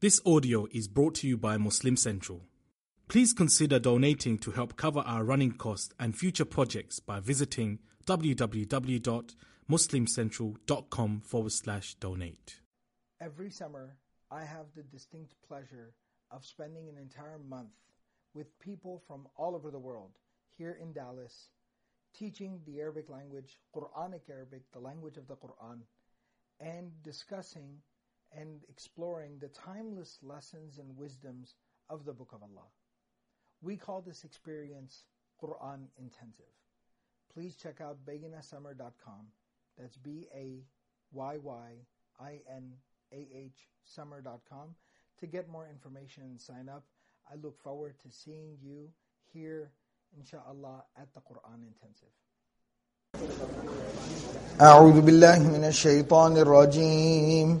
This audio is brought to you by Muslim Central. Please consider donating to help cover our running costs and future projects by visiting www.muslimcentral.com forward slash donate. Every summer, I have the distinct pleasure of spending an entire month with people from all over the world here in Dallas, teaching the Arabic language, Quranic Arabic, the language of the Quran, and discussing and exploring the timeless lessons and wisdoms of the Book of Allah. We call this experience Quran Intensive. Please check out BayyinahSummer.com. That's B A Y Y I N A H summer.com to get more information and sign up. I look forward to seeing you here, inshallah, at the Quran Intensive. أعوذ بالله من الشيطان الرجيم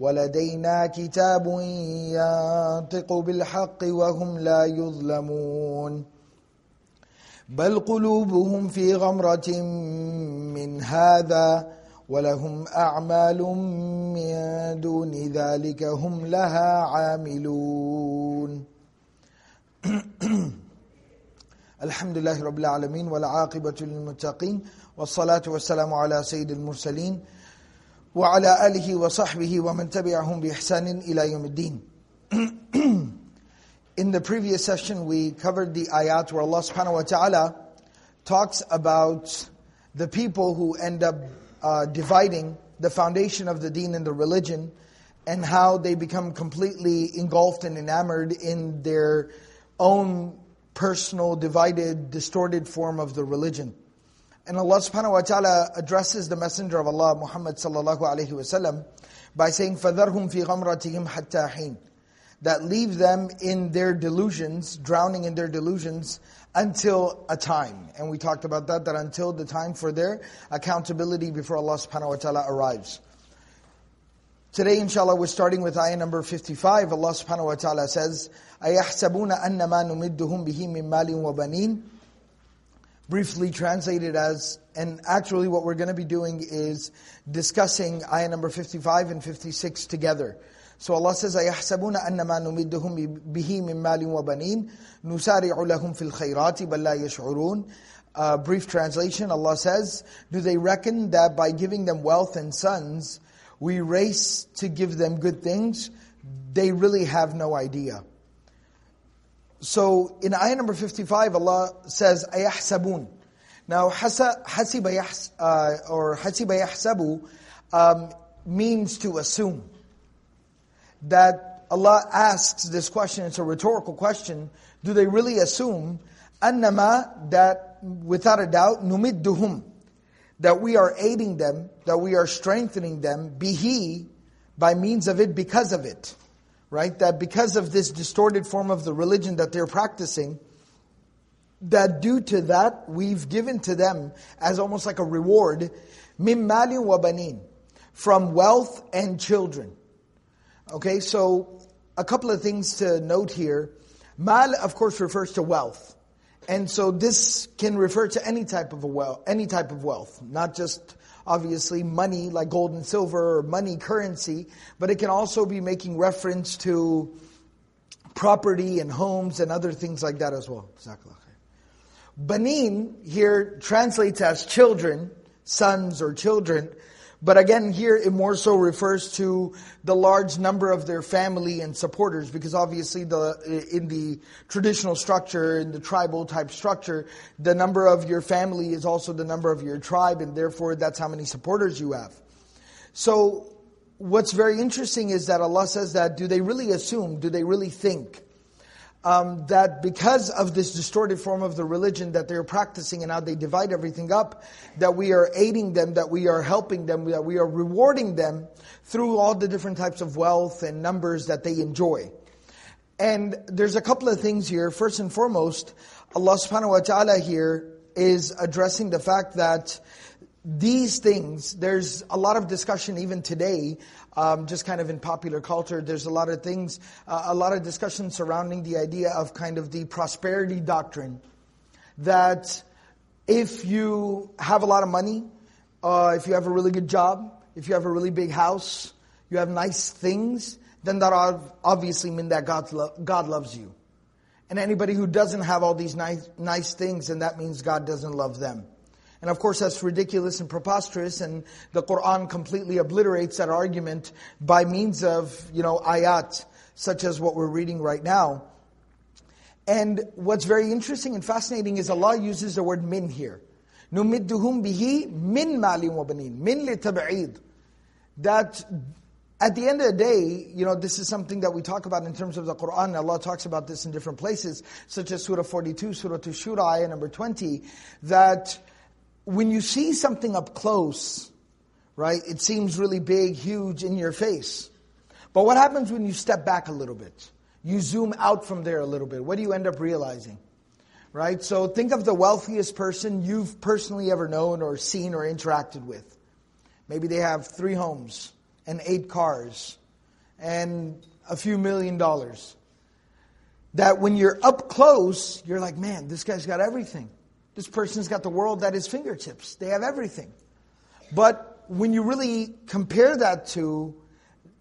ولدينا كتاب ينطق بالحق وهم لا يظلمون. بل قلوبهم في غمرة من هذا ولهم أعمال من دون ذلك هم لها عاملون. الحمد لله رب العالمين والعاقبة للمتقين والصلاة والسلام على سيد المرسلين وعلى آله وصحبه ومن تبعهم بإحسان إلى يوم الدين In the previous session we covered the ayat where Allah subhanahu wa ta'ala talks about the people who end up uh, dividing the foundation of the deen and the religion and how they become completely engulfed and enamored in their own personal, divided, distorted form of the religion. And Allah subhanahu wa ta'ala addresses the Messenger of Allah, Muhammad sallallahu alayhi wasallam, by saying, فَذَرْهُمْ فِي غَمْرَتِهِمْ حَتَّى حِينٍ That leave them in their delusions, drowning in their delusions, until a time. And we talked about that, that until the time for their accountability before Allah subhanahu wa ta'ala arrives. Today, inshallah, we're starting with ayah number 55. Allah subhanahu wa ta'ala says, أَيَحْسَبُونَ أَنَّمَا نُمِدُّهُمْ بِهِ مِن مَالٍ وَبَنِينَ briefly translated as, and actually what we're going to be doing is discussing ayah number 55 and 56 together. So Allah says, أَيَحْسَبُونَ أَنَّمَا نُمِدُّهُمْ بِهِ مِن مَالٍ وَبَنِينَ نُسَارِعُ لَهُمْ فِي الْخَيْرَاتِ بَلْ لَا يَشْعُرُونَ uh, Brief translation, Allah says, Do they reckon that by giving them wealth and sons, we race to give them good things? They really have no idea. So in ayah number 55, Allah says, أَيَحْسَبُونَ Now, hasiba yahs, uh, or hasiba yahsabu um, means to assume. That Allah asks this question, it's a rhetorical question, do they really assume annama that without a doubt numidduhum that we are aiding them, that we are strengthening them, bihi, by means of it, because of it right? That because of this distorted form of the religion that they're practicing, that due to that, we've given to them as almost like a reward, mim mali from wealth and children. Okay, so a couple of things to note here. Mal, of course, refers to wealth. And so this can refer to any type of a wealth, any type of wealth, not just obviously money like gold and silver or money currency, but it can also be making reference to property and homes and other things like that as well. Banin here translates as children, sons or children, but again, here it more so refers to the large number of their family and supporters, because obviously the in the traditional structure, in the tribal type structure, the number of your family is also the number of your tribe, and therefore that's how many supporters you have. So what's very interesting is that Allah says that, do they really assume, do they really think um, that because of this distorted form of the religion that they're practicing and how they divide everything up, that we are aiding them, that we are helping them, that we are rewarding them through all the different types of wealth and numbers that they enjoy. And there's a couple of things here. First and foremost, Allah subhanahu wa ta'ala here is addressing the fact that these things, there's a lot of discussion even today, um, just kind of in popular culture, there's a lot of things, uh, a lot of discussion surrounding the idea of kind of the prosperity doctrine. That if you have a lot of money, uh, if you have a really good job, if you have a really big house, you have nice things, then that obviously means that God, lo- God loves you. And anybody who doesn't have all these nice, nice things, then that means God doesn't love them. And of course that's ridiculous and preposterous and the Quran completely obliterates that argument by means of, you know, ayat such as what we're reading right now. And what's very interesting and fascinating is Allah uses the word min here. نُمِدُّهُمْ بِهِ min مَالٍ وَبَنِينَ Min لِتَبْعِيد That at the end of the day, you know, this is something that we talk about in terms of the Quran. Allah talks about this in different places, such as Surah 42, Surah Shura, ayah number 20, that when you see something up close, right, it seems really big, huge in your face. But what happens when you step back a little bit? You zoom out from there a little bit. What do you end up realizing? Right? So think of the wealthiest person you've personally ever known or seen or interacted with. Maybe they have three homes and eight cars and a few million dollars. That when you're up close, you're like, man, this guy's got everything. This person's got the world at his fingertips. They have everything. But when you really compare that to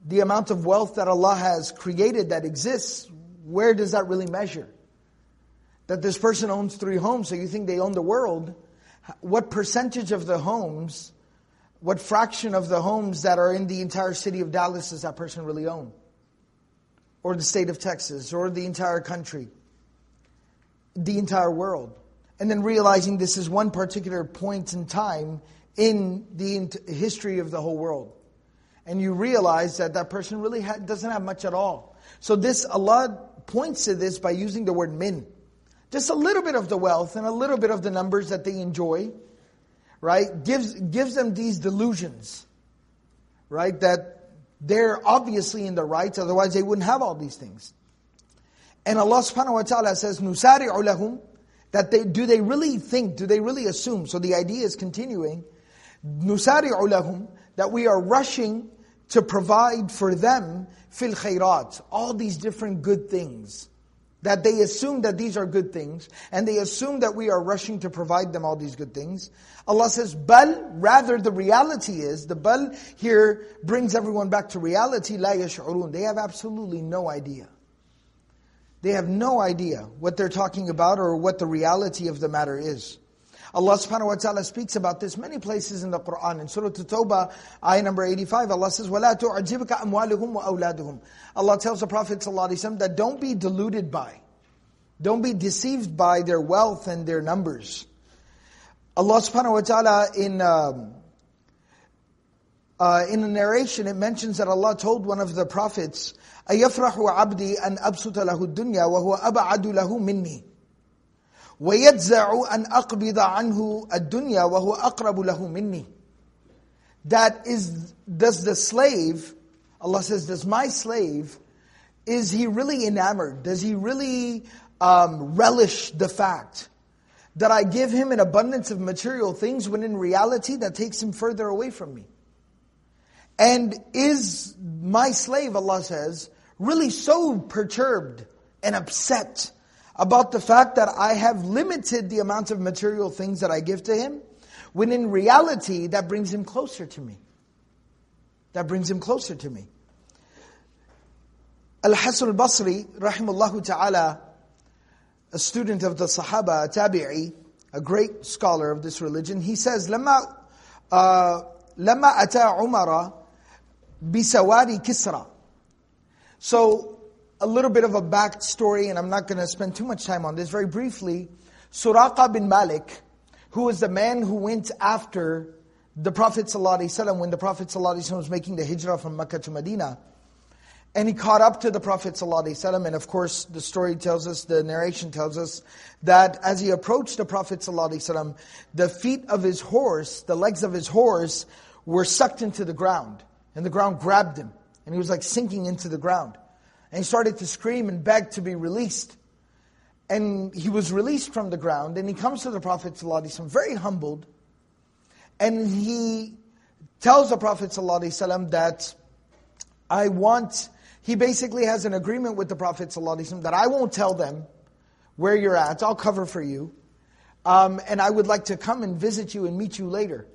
the amount of wealth that Allah has created that exists, where does that really measure? That this person owns three homes, so you think they own the world. What percentage of the homes, what fraction of the homes that are in the entire city of Dallas does that person really own? Or the state of Texas, or the entire country? The entire world and then realizing this is one particular point in time in the history of the whole world. And you realize that that person really ha- doesn't have much at all. So this, Allah points to this by using the word min. Just a little bit of the wealth and a little bit of the numbers that they enjoy, right, gives, gives them these delusions, right, that they're obviously in the right, otherwise they wouldn't have all these things. And Allah subhanahu wa ta'ala says, نُسَارِعُ لَهُمْ that they, do they really think, do they really assume? So the idea is continuing, نُسَارِعُ لَهُمْ That we are rushing to provide for them fil khairat, all these different good things. That they assume that these are good things, and they assume that we are rushing to provide them all these good things. Allah says, bal, rather the reality is, the bal here brings everyone back to reality, la yash'urun. They have absolutely no idea. They have no idea what they're talking about or what the reality of the matter is. Allah subhanahu wa ta'ala speaks about this many places in the Quran. In Surah At-Tawbah, ayah number 85, Allah says, وَلَا تُعْجِبْكَ أَمْوَالُهُمْ وَأَوْلَادُهُمْ Allah tells the Prophet ﷺ that don't be deluded by, don't be deceived by their wealth and their numbers. Allah subhanahu wa ta'ala in... Um, uh, in a narration, it mentions that Allah told one of the prophets, أَيَفْرَحُ عَبْدِي أَنْ أَبْسُطَ لَهُ الدُّنْيَا وَهُوَ أَبْعَدُ لَهُ مِنِّي وَيَجْزَعُ أَنْ أَقْبِضَ عَنْهُ الدُّنْيَا وَهُوَ أَقْرَبُ لَهُ مِنِّي That is, does the slave, Allah says, does my slave, is he really enamored? Does he really um, relish the fact that I give him an abundance of material things when in reality that takes him further away from me? And is my slave, Allah says, really so perturbed and upset about the fact that I have limited the amount of material things that I give to him, when in reality, that brings him closer to me. That brings him closer to me. Al-Hasan al-Basri, rahimahullah ta'ala, a student of the Sahaba, a tabi'i, a great scholar of this religion, he says, لما, uh, لما أتى عمر بسواري كسرى. So, a little bit of a backstory, and I'm not going to spend too much time on this. Very briefly, Suraqa bin Malik, who was the man who went after the Prophet ﷺ when the Prophet ﷺ was making the hijrah from Mecca to Medina. And he caught up to the Prophet ﷺ, and of course the story tells us, the narration tells us, that as he approached the Prophet ﷺ, the feet of his horse, the legs of his horse, were sucked into the ground. And the ground grabbed him. And he was like sinking into the ground. And he started to scream and beg to be released. And he was released from the ground, and he comes to the Prophet ﷺ very humbled, and he tells the Prophet ﷺ that I want, he basically has an agreement with the Prophet ﷺ that I won't tell them where you're at, I'll cover for you, um, and I would like to come and visit you and meet you later.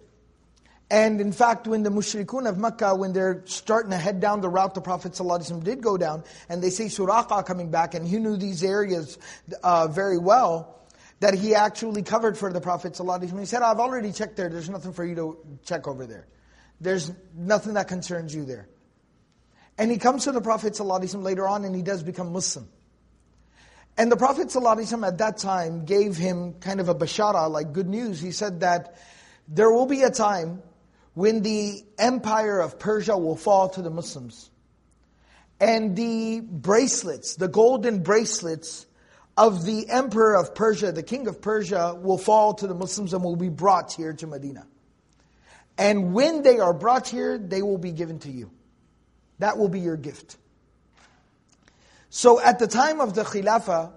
And in fact, when the mushrikun of Makkah, when they're starting to head down the route the Prophet ﷺ did go down, and they say Suraqa coming back, and he knew these areas uh, very well, that he actually covered for the Prophet ﷺ. He said, I've already checked there, there's nothing for you to check over there. There's nothing that concerns you there. And he comes to the Prophet ﷺ later on, and he does become Muslim. And the Prophet ﷺ at that time gave him kind of a bashara, like good news. He said that there will be a time when the empire of Persia will fall to the Muslims. And the bracelets, the golden bracelets of the emperor of Persia, the king of Persia, will fall to the Muslims and will be brought here to Medina. And when they are brought here, they will be given to you. That will be your gift. So at the time of the Khilafah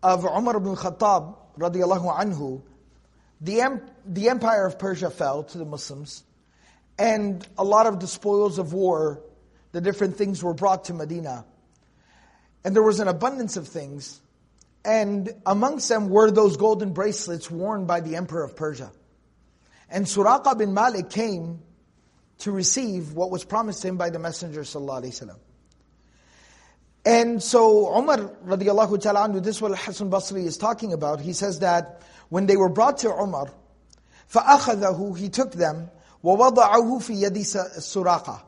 of Umar ibn Khattab, radiallahu anhu, the, the empire of Persia fell to the Muslims And a lot of the spoils of war, the different things were brought to Medina. And there was an abundance of things. And amongst them were those golden bracelets worn by the emperor of Persia. And Suraqa bin Malik came to receive what was promised to him by the Messenger sallallahu And so Umar radiallahu ta'ala anhu, this is what Hassan Basri is talking about. He says that when they were brought to Umar, فَأَخَذَهُ He took them وَوَضَعَهُ فِي يَدِ سُرَاقَةٍ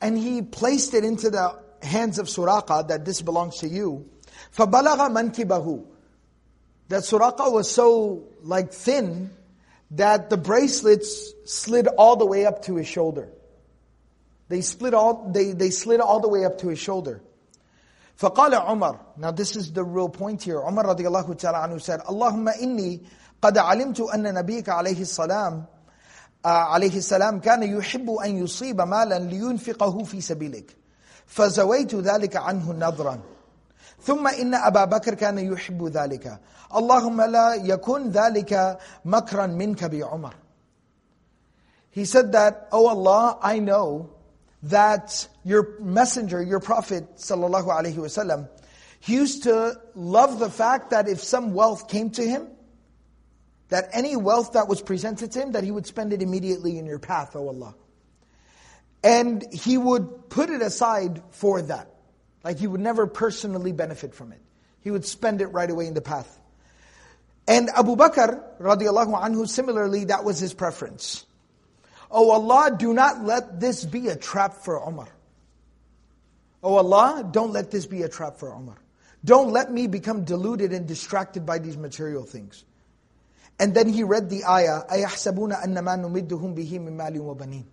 And he placed it into the hands of Suraqa that this belongs to you. فَبَلَغَ مَنْكِبَهُ That Suraqa was so like thin that the bracelets slid all the way up to his shoulder. They split all, they, they slid all the way up to his shoulder. فقال عمر Now this is the real point here. Umar radiallahu ta'ala anhu said, اللهم إني قد علمت أن نبيك عليه السلام عليه السلام كان يحب أن يصيب مالا لينفقه في سبيلك فزويت ذلك عنه نظرا ثم إن أبا بكر كان يحب ذلك اللهم لا يكن ذلك مكرا منك بعمر He said that, Oh Allah, I know that your messenger, your prophet sallallahu alaihi wasallam, he used to love the fact that if some wealth came to him, that any wealth that was presented to him, that he would spend it immediately in your path, O Allah. And he would put it aside for that. Like he would never personally benefit from it. He would spend it right away in the path. And Abu Bakr, radiallahu anhu, similarly, that was his preference. Oh Allah, do not let this be a trap for Umar. Oh Allah, don't let this be a trap for Umar. Don't let me become deluded and distracted by these material things. And then he read the ayah, أَيَحْسَبُونَ أَنَّمَا نُمِدُّهُمْ بِهِ مِنْ مَالٍ وَبَنِينَ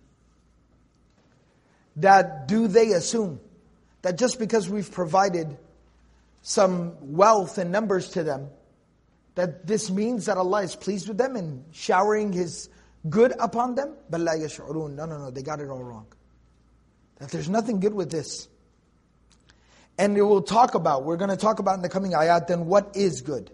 That do they assume that just because we've provided some wealth and numbers to them, that this means that Allah is pleased with them and showering His good upon them? بَلْ لَا يَشْعُرُونَ No, no, no, they got it all wrong. That there's nothing good with this. And we'll talk about, we're going to talk about in the coming ayat, then what is good.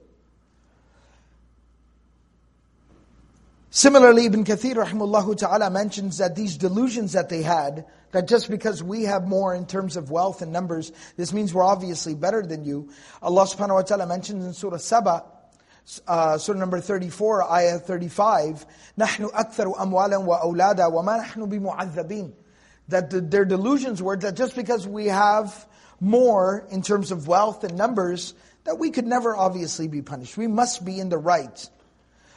Similarly, Ibn Kathir rahimahullah ta'ala mentions that these delusions that they had, that just because we have more in terms of wealth and numbers, this means we're obviously better than you. Allah subhanahu wa ta'ala mentions in Surah Saba, uh, Surah number 34, ayah 35, نَحْنُ أَكْثَرُ أَمْوَالًا وَأَوْلَادًا وَمَا نَحْنُ بِمُعَذَّبِينَ That the, their delusions were that just because we have more in terms of wealth and numbers, that we could never obviously be punished. We must be in the right.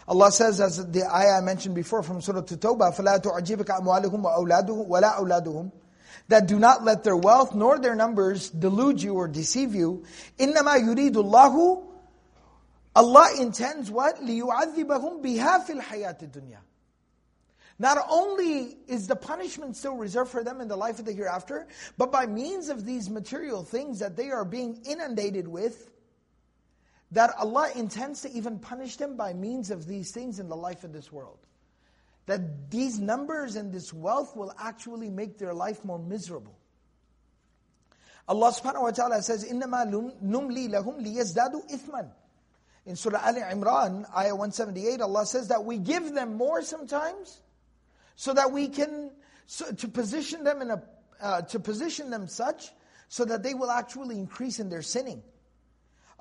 Allah says, as the ayah I mentioned before from Surah At-Tawbah, فَلَا تُعْجِبِكَ أَمْوَالُهُمْ وَأَوْلَادُهُمْ وَلَا أَوْلَادُهُمْ That do not let their wealth nor their numbers delude you or deceive you. إِنَّمَا يُرِيدُ اللَّهُ Allah intends what? لِيُعَذِّبَهُمْ بِهَا فِي الْحَيَاةِ الدُّنْيَا Not only is the punishment still reserved for them in the life of the hereafter, but by means of these material things that they are being inundated with, that Allah intends to even punish them by means of these things in the life of this world. That these numbers and this wealth will actually make their life more miserable. Allah subhanahu wa ta'ala says, إِنَّمَا نُمْلِي لَهُمْ لِيَزْدَادُوا إِثْمًا In Surah Al Imran, ayah 178, Allah says that we give them more sometimes, so that we can, so, to position them in a, uh, to position them such, so that they will actually increase in their sinning.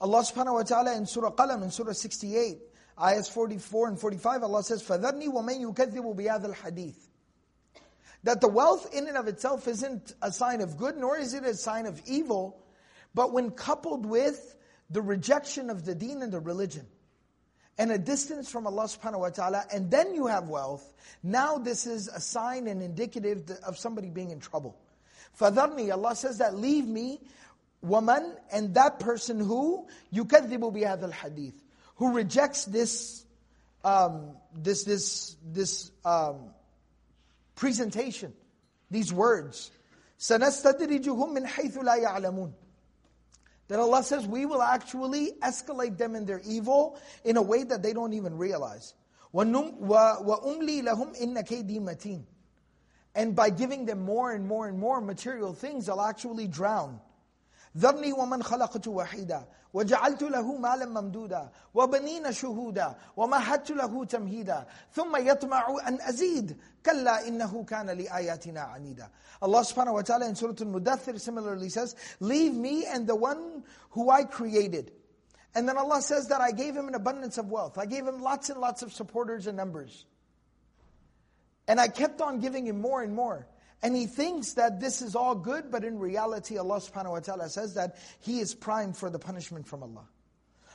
Allah subhanahu wa ta'ala in Surah Qalam, in Surah 68, ayahs 44 and 45, Allah says, فَذَرْنِي وَمَنْ يُكَذِّبُ بِهَذَا الْحَدِيثِ That the wealth in and of itself isn't a sign of good, nor is it a sign of evil, but when coupled with the rejection of the deen and the religion, and a distance from Allah subhanahu wa ta'ala, and then you have wealth, now this is a sign and indicative of somebody being in trouble. فَذَرْنِي Allah says that, leave me woman and that person who يكذب بهذا الحديث who rejects this um, this this this um, presentation these words سنستدرجهم من حيث لا يعلمون that Allah says we will actually escalate them in their evil in a way that they don't even realize وَأُمْلِي لَهُمْ إِنَّ كَيْدِي مَتِينَ and by giving them more and more and more material things, they'll actually drown. ذرني ومن خلقت وحيدا وجعلت له مالا ممدودا وبنين شهودا ومهدت له تمهيدا ثم يطمع أن أزيد كلا إنه كان لآياتنا عنيدا Allah subhanahu wa ta'ala in Surah Al-Mudathir similarly says, Leave me and the one who I created. And then Allah says that I gave him an abundance of wealth. I gave him lots and lots of supporters and numbers. And I kept on giving him more and more. And he thinks that this is all good, but in reality, Allah subhanahu wa ta'ala says that he is primed for the punishment from Allah.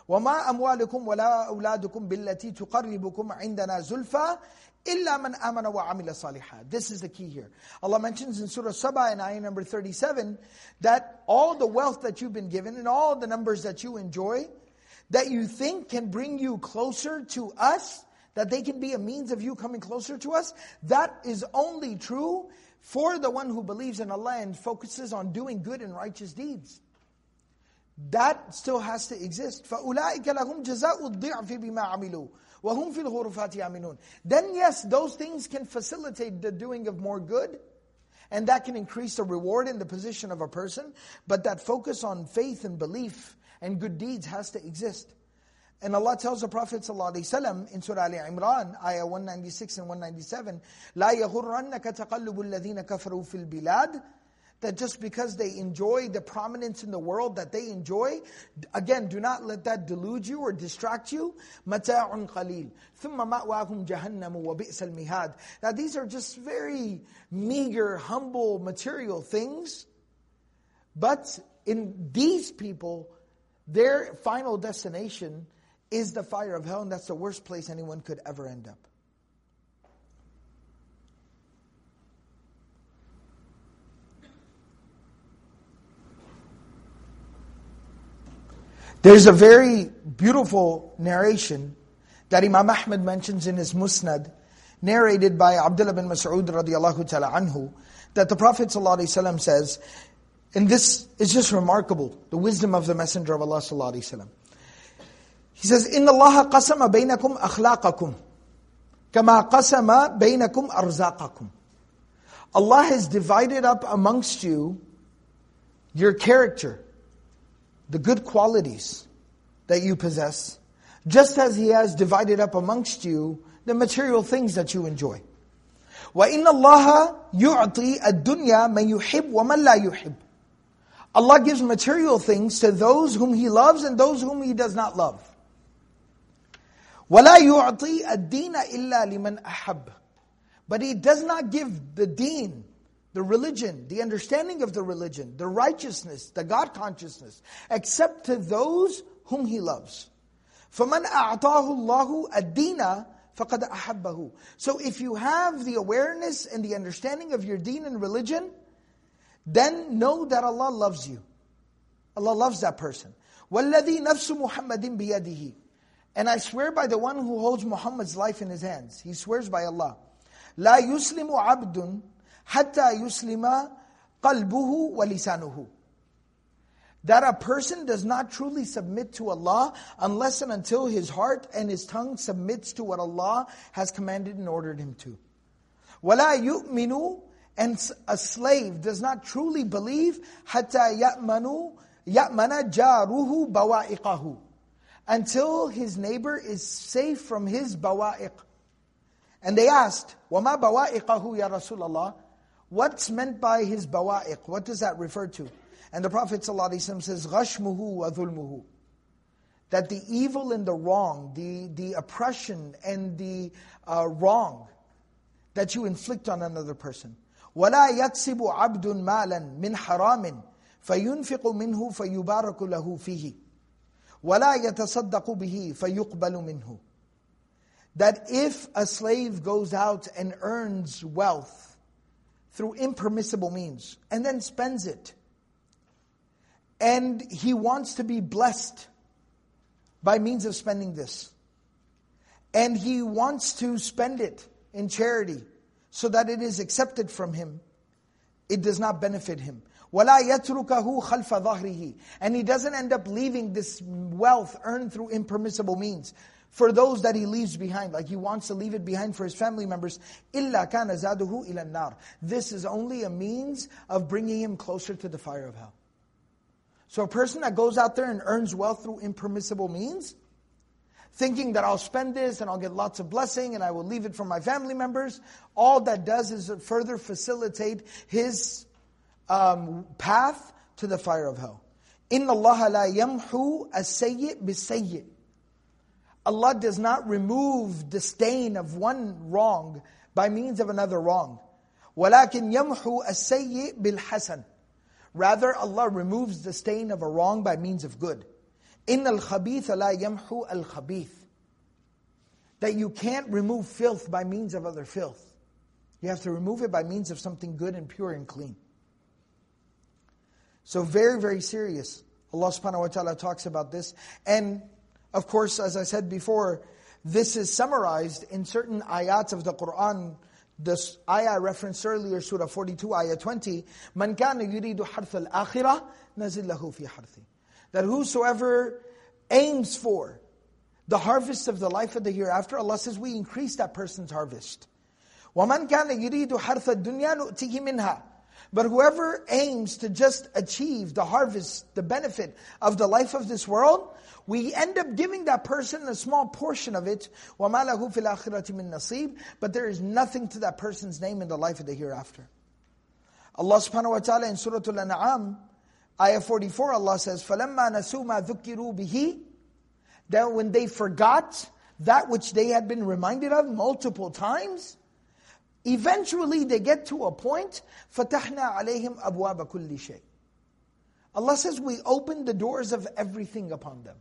وَمَا أَمْوَالُكُمْ وَلَا أَوْلَادُكُمْ بِالَّتِي تُقَرِّبُكُمْ عِندَنَا زُلْفَى إِلَّا مَنْ آمَنَ وَعَمِلَ صَالِحًا This is the key here. Allah mentions in Surah Saba in ayah number 37 that all the wealth that you've been given and all the numbers that you enjoy, that you think can bring you closer to us, that they can be a means of you coming closer to us, that is only true for the one who believes in Allah and focuses on doing good and righteous deeds. That still has to exist. فَأُولَٰئِكَ لَهُمْ جَزَاءُ الضِّعْفِ بِمَا عَمِلُوا وَهُمْ فِي الْغُرُفَاتِ يَعْمِنُونَ Then yes, those things can facilitate the doing of more good, and that can increase the reward in the position of a person, but that focus on faith and belief and good deeds has to exist. And Allah tells the Prophet ﷺ in Surah Ali Imran, ayah 196 and 197, لا يغرنك تقلب الذين كفروا في البلاد that just because they enjoy the prominence in the world that they enjoy, again, do not let that delude you or distract you. مَتَاعٌ قَلِيلٌ ثُمَّ مَأْوَاهُمْ جَهَنَّمُ وَبِئْسَ الْمِهَادِ Now these are just very meager, humble, material things. But in these people, their final destination is the fire of hell, and that's the worst place anyone could ever end up. There's a very beautiful narration that Imam Ahmad mentions in his Musnad, narrated by Abdullah bin Mas'ud radiallahu ta'ala anhu, that the Prophet ﷺ says, and this is just remarkable, the wisdom of the Messenger of Allah sallallahu alaihi wasallam. He says, إِنَّ اللَّهَ قَسَمَ بَيْنَكُمْ أَخْلَاقَكُمْ كَمَا قَسَمَ بَيْنَكُمْ أَرْزَاقَكُمْ Allah has divided up amongst you your character, the good qualities that you possess, just as He has divided up amongst you the material things that you enjoy. وَإِنَّ اللَّهَ يُعْطِي الدُّنْيَا مَنْ يُحِبْ وَمَنْ لَا يُحِبْ Allah gives material things to those whom He loves and those whom He does not love. وَلَا يُعْطِي الدِّينَ إِلَّا لِمَنْ أَحَبْ But He does not give the deen, the religion, the understanding of the religion, the righteousness, the God consciousness, except to those whom He loves. فَمَنْ أَعْطَاهُ اللَّهُ الدِّينَ فَقَدْ أَحَبَّهُ So if you have the awareness and the understanding of your deen and religion, then know that Allah loves you. Allah loves that person. وَالَّذِي نَفْسُ مُحَمَّدٍ بِيَدِهِ And I swear by the one who holds Muhammad's life in his hands. He swears by Allah. لا يسلم عبد حتى يسلم قلبه ولسانه that a person does not truly submit to Allah unless and until his heart and his tongue submits to what Allah has commanded and ordered him to. وَلَا يُؤْمِنُ And a slave does not truly believe حَتَّى يَأْمَنُ يَأْمَنَ جَارُهُ بَوَائِقَهُ Until his neighbor is safe from his bawa'iq. And they asked, وَمَا بَوَائِقَهُ يَا رَسُولَ اللَّهِ What's meant by his bawa'iq? What does that refer to? And the Prophet ﷺ says, غَشْمُهُ وَذُلْمُهُ That the evil and the wrong, the, the oppression and the uh, wrong that you inflict on another person. وَلَا يَكْسِبُ عَبْدٌ مَالًا مِنْ حَرَامٍ فَيُنْفِقُ مِنْهُ فَيُبَارَكُ لَهُ فِيهِ وَلَا يَتَصَدَّقُ بِهِ فَيُقْبَلُ مِنْهُ That if a slave goes out and earns wealth through impermissible means, and then spends it, and he wants to be blessed by means of spending this. And he wants to spend it in charity so that it is accepted from him. It does not benefit him. وَلَا يَتْرُكَهُ خَلْفَ ظَهْرِهِ And he doesn't end up leaving this wealth earned through impermissible means for those that he leaves behind, like he wants to leave it behind for his family members. إِلَّا كَانَ زَادُهُ إِلَى النَّارِ This is only a means of bringing him closer to the fire of hell. So a person that goes out there and earns wealth through impermissible means, thinking that I'll spend this and I'll get lots of blessing and I will leave it for my family members, all that does is further facilitate his um, path to the fire of hell. إِنَّ اللَّهَ لَا يَمْحُو السَّيِّئ بِالسَّيِّئ Allah does not remove the stain of one wrong by means of another wrong. وَلَكِنْ يَمْحُو السَّيِّئ بِالْحَسَنِ Rather, Allah removes the stain of a wrong by means of good. إِنَّ الْخَبِيثَ لَا يَمْحُ الْخَبِيث That you can't remove filth by means of other filth. You have to remove it by means of something good and pure and clean. So very, very serious. Allah subhanahu wa ta'ala talks about this. And of course, as I said before, this is summarized in certain ayats of the Qur'an this ayah referenced earlier, Surah 42, ayah 20, مَنْ كَانَ يُرِيدُ حَرْثَ الْآخِرَةِ نَزِلْ لَهُ فِي حَرْثِ That whosoever aims for the harvest of the life of the hereafter, Allah says we increase that person's harvest. وَمَنْ كَانَ يُرِيدُ حَرْثَ الدُّنْيَا نُؤْتِهِ مِنْهَا But whoever aims to just achieve the harvest, the benefit of the life of this world, we end up giving that person a small portion of it. وَمَا لَهُ فِي الْآخِرَةِ مِن نَصِيب But there is nothing to that person's name in the life of the hereafter. Allah subhanahu wa ta'ala in Surah Al-An'am, ayah 44, Allah says, فَلَمَّا نَسُوا مَا ذُكِّرُوا بِهِ That when they forgot that which they had been reminded of multiple times, eventually they get to a point, فَتَحْنَا عَلَيْهِمْ أَبْوَابَ كُلِّ شَيْءٍ Allah says, we open the doors of everything upon them.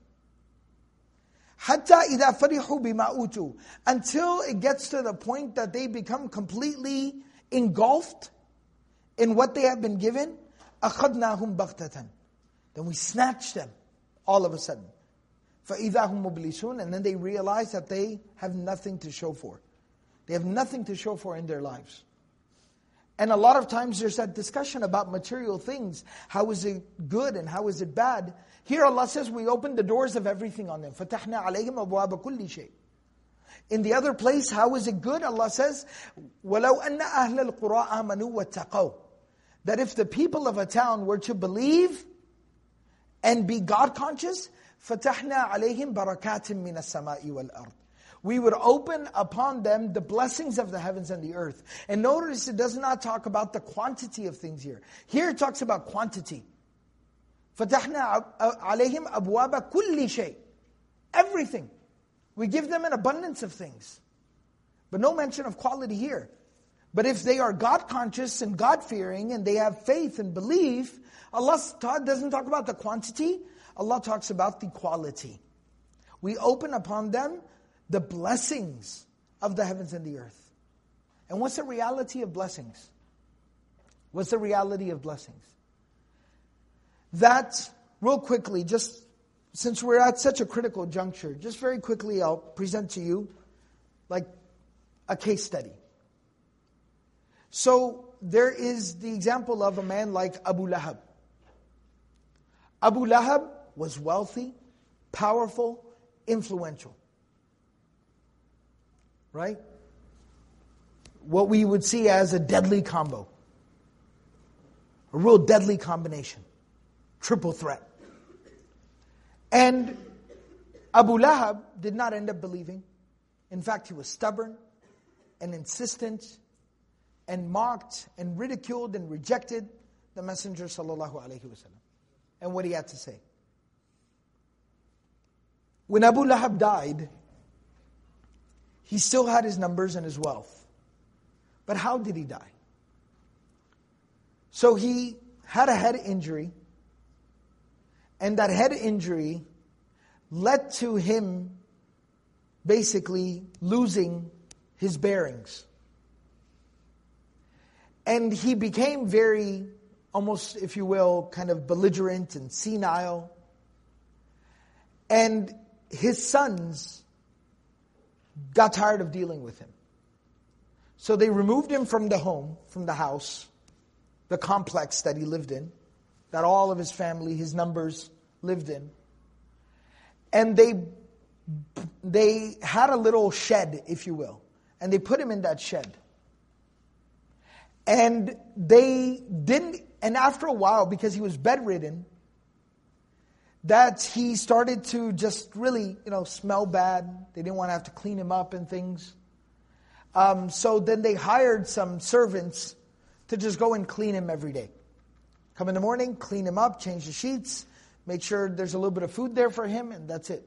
حَتَّى إِذَا فَرِحُوا بِمَا أُوتُوا Until it gets to the point that they become completely engulfed in what they have been given, أَخَذْنَاهُمْ بَغْتَةً Then we snatch them all of a sudden. فَإِذَا هُمْ مُبْلِسُونَ And then they realize that they have nothing to show for. They have nothing to show for in their lives. And a lot of times there's that discussion about material things. How is it good and how is it bad? Here Allah says we open the doors of everything on them. فَتَحْنَا عَلَيْهِمْ أَبْوَابَ كُلِّ شَيْءٍ In the other place, how is it good? Allah says, وَلَوْ أَنَّ أَهْلَ الْقُرَىٰ آمَنُوا وَاتَّقَوْا That if the people of a town were to believe and be God conscious, فَتَحْنَا عَلَيْهِمْ بَرَكَاتٍ مِّنَ السَّمَاءِ وَالْأَرْضِ we would open upon them the blessings of the heavens and the earth. And notice it does not talk about the quantity of things here. Here it talks about quantity. فَتَحْنَا عَلَيْهِمْ أَبْوَابَ كُلِّ شَيْءٍ Everything. We give them an abundance of things. But no mention of quality here. But if they are God conscious and God fearing and they have faith and belief, Allah doesn't talk about the quantity, Allah talks about the quality. We open upon them the blessings of the heavens and the earth. And what's the reality of blessings? What's the reality of blessings? That, real quickly, just since we're at such a critical juncture, just very quickly I'll present to you like a case study. So there is the example of a man like Abu Lahab. Abu Lahab was wealthy, powerful, influential. Right? What we would see as a deadly combo. A real deadly combination. Triple threat. And Abu Lahab did not end up believing. In fact, he was stubborn and insistent and mocked and ridiculed and rejected the Messenger sallallahu and what he had to say. When Abu Lahab died, he still had his numbers and his wealth. But how did he die? So he had a head injury, and that head injury led to him basically losing his bearings. And he became very, almost, if you will, kind of belligerent and senile. And his sons got tired of dealing with him. So they removed him from the home, from the house, the complex that he lived in, that all of his family, his numbers lived in. And they, they had a little shed, if you will, and they put him in that shed. And they didn't, and after a while, because he was bedridden, that he started to just really, you know, smell bad. They didn't want to have to clean him up and things. Um, so then they hired some servants to just go and clean him every day. Come in the morning, clean him up, change the sheets, make sure there's a little bit of food there for him, and that's it.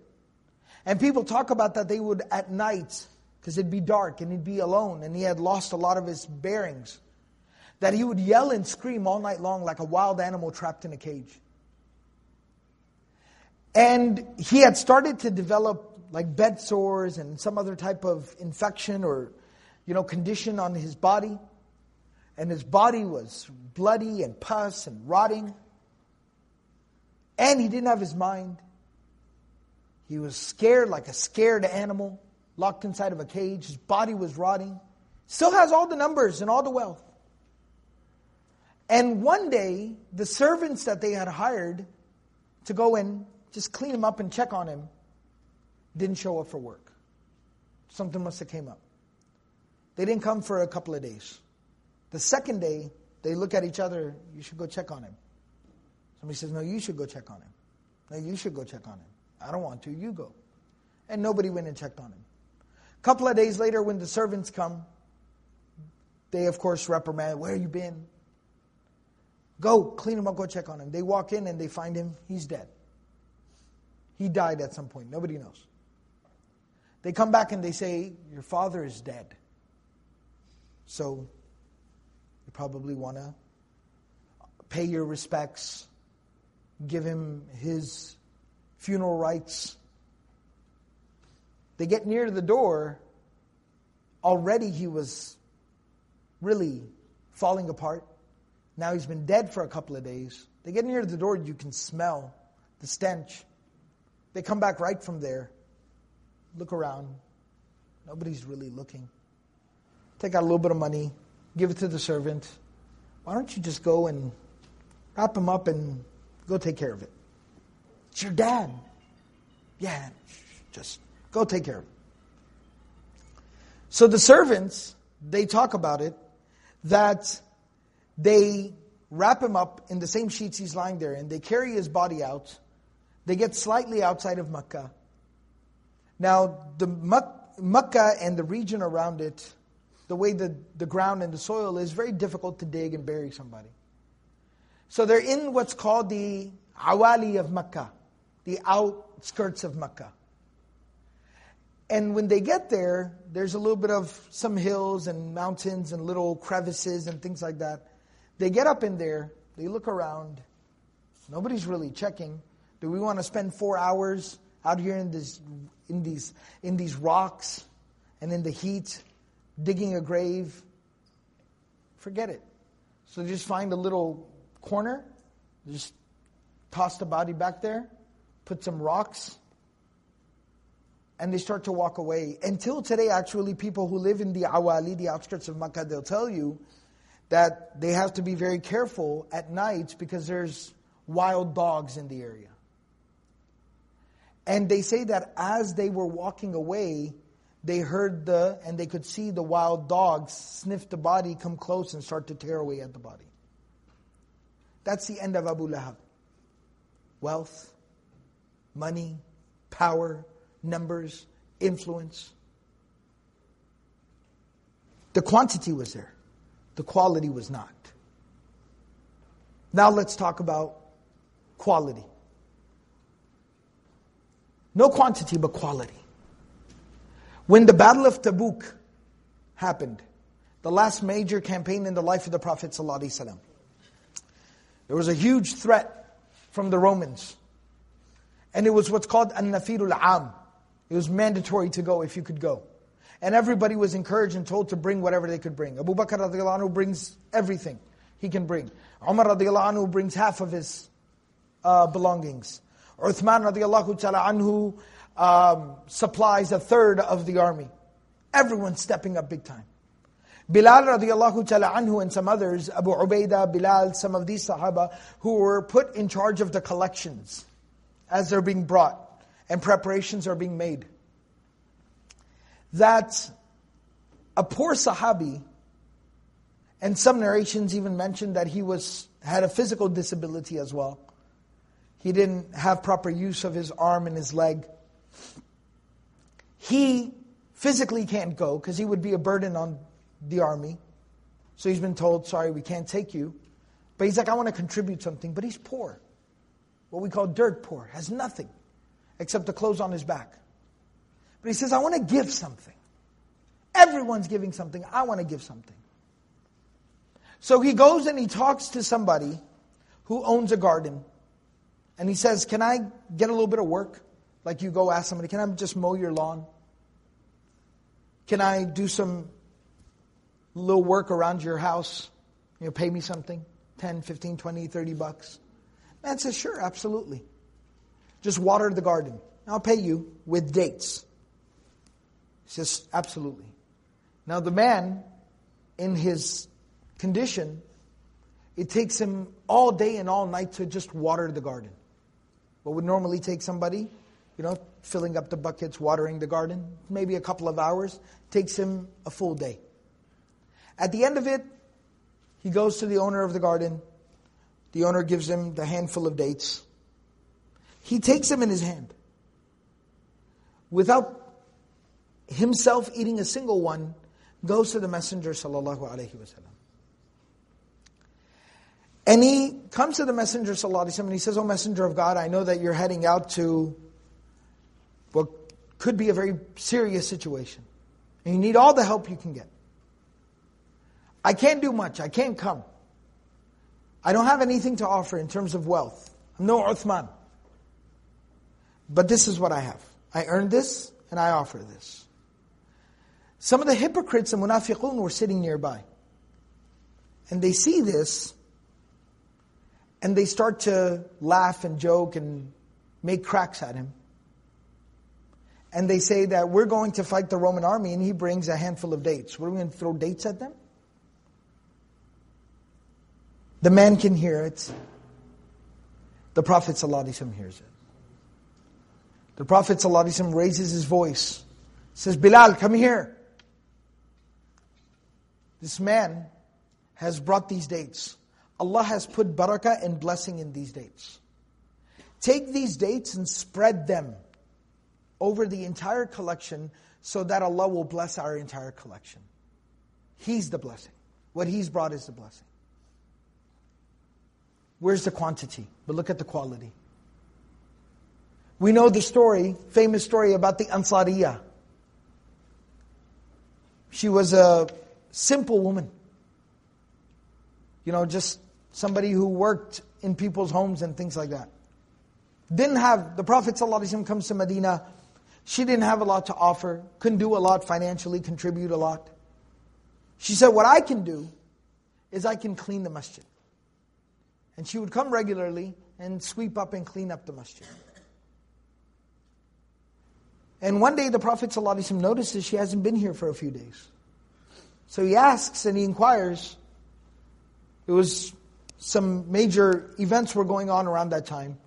And people talk about that they would at night, because it'd be dark and he'd be alone, and he had lost a lot of his bearings, that he would yell and scream all night long like a wild animal trapped in a cage. And he had started to develop like bed sores and some other type of infection or, you know, condition on his body. And his body was bloody and pus and rotting. And he didn't have his mind. He was scared like a scared animal, locked inside of a cage. His body was rotting. Still has all the numbers and all the wealth. And one day, the servants that they had hired to go and just clean him up and check on him, didn't show up for work. Something must have came up. They didn't come for a couple of days. The second day, they look at each other, you should go check on him. Somebody says, no, you should go check on him. No, you should go check on him. I don't want to, you go. And nobody went and checked on him. A couple of days later, when the servants come, they, of course, reprimand, where you been? Go, clean him up, go check on him. They walk in and they find him, he's dead. He died at some point. Nobody knows. They come back and they say, Your father is dead. So you probably want to pay your respects, give him his funeral rites. They get near to the door. Already he was really falling apart. Now he's been dead for a couple of days. They get near to the door, you can smell the stench. They come back right from there, look around. Nobody's really looking. Take out a little bit of money, give it to the servant. Why don't you just go and wrap him up and go take care of it? It's your dad. Yeah, just go take care of it. So the servants, they talk about it that they wrap him up in the same sheets he's lying there in. They carry his body out they get slightly outside of Mecca. Now, the Mecca and the region around it, the way the, the ground and the soil is, very difficult to dig and bury somebody. So they're in what's called the awali of Mecca, the outskirts of Mecca. And when they get there, there's a little bit of some hills and mountains and little crevices and things like that. They get up in there, they look around. Nobody's really checking. Do we want to spend four hours out here in, this, in, these, in these rocks and in the heat, digging a grave? Forget it. So just find a little corner, just toss the body back there, put some rocks, and they start to walk away. Until today, actually, people who live in the awali, the outskirts of Makkah, they'll tell you that they have to be very careful at night because there's wild dogs in the area. And they say that as they were walking away, they heard the, and they could see the wild dogs sniff the body, come close, and start to tear away at the body. That's the end of Abu Lahab. Wealth, money, power, numbers, influence. The quantity was there, the quality was not. Now let's talk about quality. No quantity, but quality. When the Battle of Tabuk happened, the last major campaign in the life of the Prophet ﷺ, there was a huge threat from the Romans. And it was what's called an-nafirul am. It was mandatory to go if you could go. And everybody was encouraged and told to bring whatever they could bring. Abu Bakr radiallahu anhu brings everything he can bring. Umar radiallahu anhu brings half of his uh, belongings. Uthman radiallahu ta'ala anhu um, supplies a third of the army. Everyone's stepping up big time. Bilal radiallahu ta'ala anhu and some others, Abu Ubaidah, Bilal, some of these Sahaba, who were put in charge of the collections as they're being brought and preparations are being made. That a poor Sahabi, and some narrations even mention that he was had a physical disability as well. He didn't have proper use of his arm and his leg. He physically can't go because he would be a burden on the army. So he's been told, sorry, we can't take you. But he's like, I want to contribute something. But he's poor. What we call dirt poor, has nothing except the clothes on his back. But he says, I want to give something. Everyone's giving something. I want to give something. So he goes and he talks to somebody who owns a garden. And he says, Can I get a little bit of work? Like you go ask somebody, Can I just mow your lawn? Can I do some little work around your house? You know, pay me something 10, 15, 20, 30 bucks. Man says, Sure, absolutely. Just water the garden. I'll pay you with dates. He says, Absolutely. Now, the man, in his condition, it takes him all day and all night to just water the garden. What would normally take somebody, you know, filling up the buckets, watering the garden, maybe a couple of hours, takes him a full day. At the end of it, he goes to the owner of the garden. The owner gives him the handful of dates. He takes them in his hand. Without himself eating a single one, goes to the Messenger sallallahu alaihi wasallam. And he comes to the Messenger wasallam and he says, "Oh Messenger of God, I know that you're heading out to what could be a very serious situation, and you need all the help you can get. I can't do much. I can't come. I don't have anything to offer in terms of wealth. I'm no Uthman. But this is what I have. I earned this and I offer this. Some of the hypocrites and munafiqun were sitting nearby. And they see this and they start to laugh and joke and make cracks at him. And they say that we're going to fight the Roman army and he brings a handful of dates. We're going to throw dates at them? The man can hear it. The Prophet ﷺ hears it. The Prophet ﷺ raises his voice, says, Bilal, come here. This man has brought these dates. Allah has put barakah and blessing in these dates. Take these dates and spread them over the entire collection so that Allah will bless our entire collection. He's the blessing. What He's brought is the blessing. Where's the quantity? But look at the quality. We know the story, famous story about the Ansariya. She was a simple woman. You know, just somebody who worked in people's homes and things like that. Didn't have, the Prophet ﷺ comes to Medina, she didn't have a lot to offer, couldn't do a lot financially, contribute a lot. She said, what I can do is I can clean the masjid. And she would come regularly and sweep up and clean up the masjid. And one day the Prophet ﷺ notices she hasn't been here for a few days. So he asks and he inquires. It was some major events were going on around that time.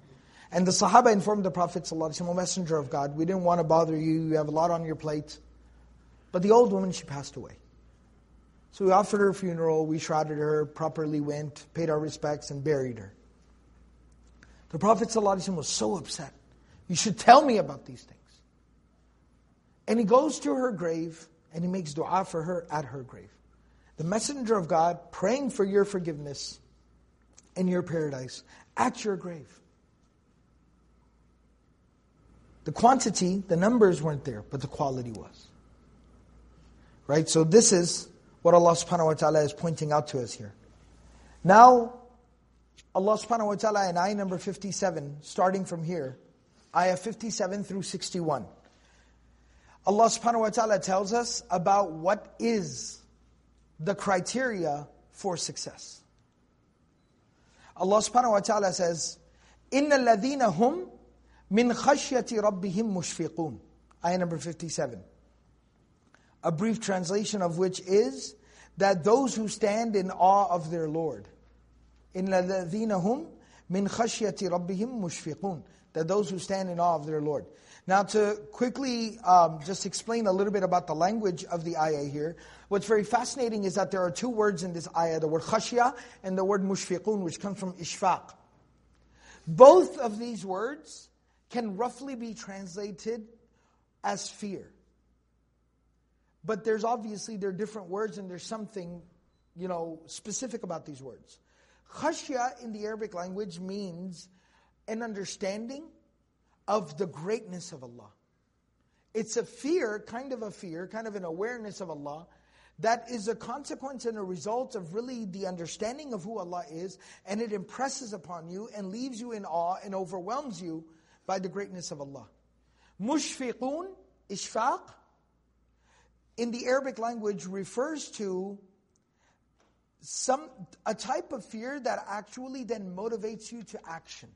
And the Sahaba informed the Prophet ﷺ, O Messenger of God, we didn't want to bother you, you have a lot on your plate. But the old woman, she passed away. So we offered her a funeral, we shrouded her, properly went, paid our respects, and buried her. The Prophet ﷺ was so upset. You should tell me about these things. And he goes to her grave and he makes dua for her at her grave. The messenger of God praying for your forgiveness and your paradise at your grave. The quantity, the numbers weren't there, but the quality was. Right? So this is what Allah subhanahu wa ta'ala is pointing out to us here. Now, Allah subhanahu wa ta'ala in ayah number 57, starting from here, ayah 57 through 61. Allah subhanahu wa ta'ala tells us about what is the criteria for success. Allah subhanahu wa ta'ala says, إِنَّ الَّذِينَ هُمْ مِنْ خَشْيَةِ رَبِّهِمْ مُشْفِقُونَ Ayah number 57. A brief translation of which is that those who stand in awe of their Lord. إِنَّ الَّذِينَ هُمْ مِنْ خَشْيَةِ رَبِّهِمْ مُشْفِقُونَ That those who stand in awe of their Lord. Now, to quickly um, just explain a little bit about the language of the ayah here, what's very fascinating is that there are two words in this ayah the word khashya and the word mushfiqun, which comes from ishfaq. Both of these words can roughly be translated as fear. But there's obviously, there are different words and there's something, you know, specific about these words. Khashya in the Arabic language means an understanding of the greatness of Allah. It's a fear, kind of a fear, kind of an awareness of Allah, that is a consequence and a result of really the understanding of who Allah is, and it impresses upon you and leaves you in awe and overwhelms you by the greatness of Allah. Mushfiqun, ishfaq, in the Arabic language refers to some a type of fear that actually then motivates you to action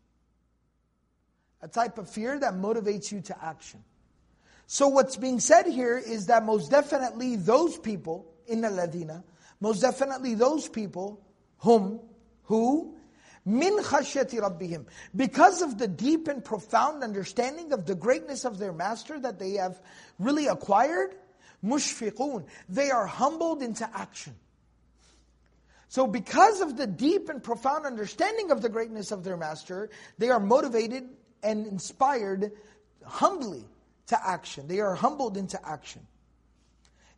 a type of fear that motivates you to action. So what's being said here is that most definitely those people, in the Ladina, most definitely those people, whom, who, min khashyati rabbihim, because of the deep and profound understanding of the greatness of their master that they have really acquired, mushfiqun, they are humbled into action. So because of the deep and profound understanding of the greatness of their master, they are motivated and inspired humbly to action. They are humbled into action.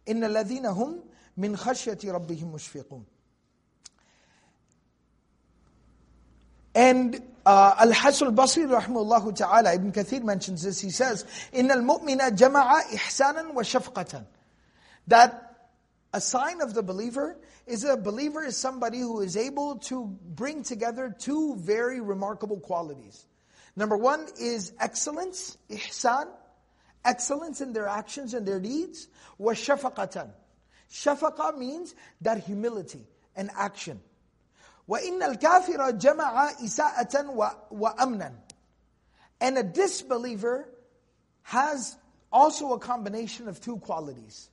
إِنَّ الَّذِينَ هُمْ مِنْ خَشْيَةِ رَبِّهِمْ مُشْفِقُونَ And uh, Al Hasan al-Basri rahimahullah ta'ala, Ibn Kathir mentions this, he says, إِنَّ الْمُؤْمِنَ جَمَعَ إِحْسَانًا وَشَفْقَةً That a sign of the believer is a believer is somebody who is able to bring together two very remarkable qualities. Number one is excellence, ihsan, excellence in their actions and their deeds, wa shafaqatan. Shafaqa means that humility and action. وَإِنَّ الْكَافِرَ جَمَعَ إِسَاءَةً وَأَمْنًا And a disbeliever has also a combination of two qualities.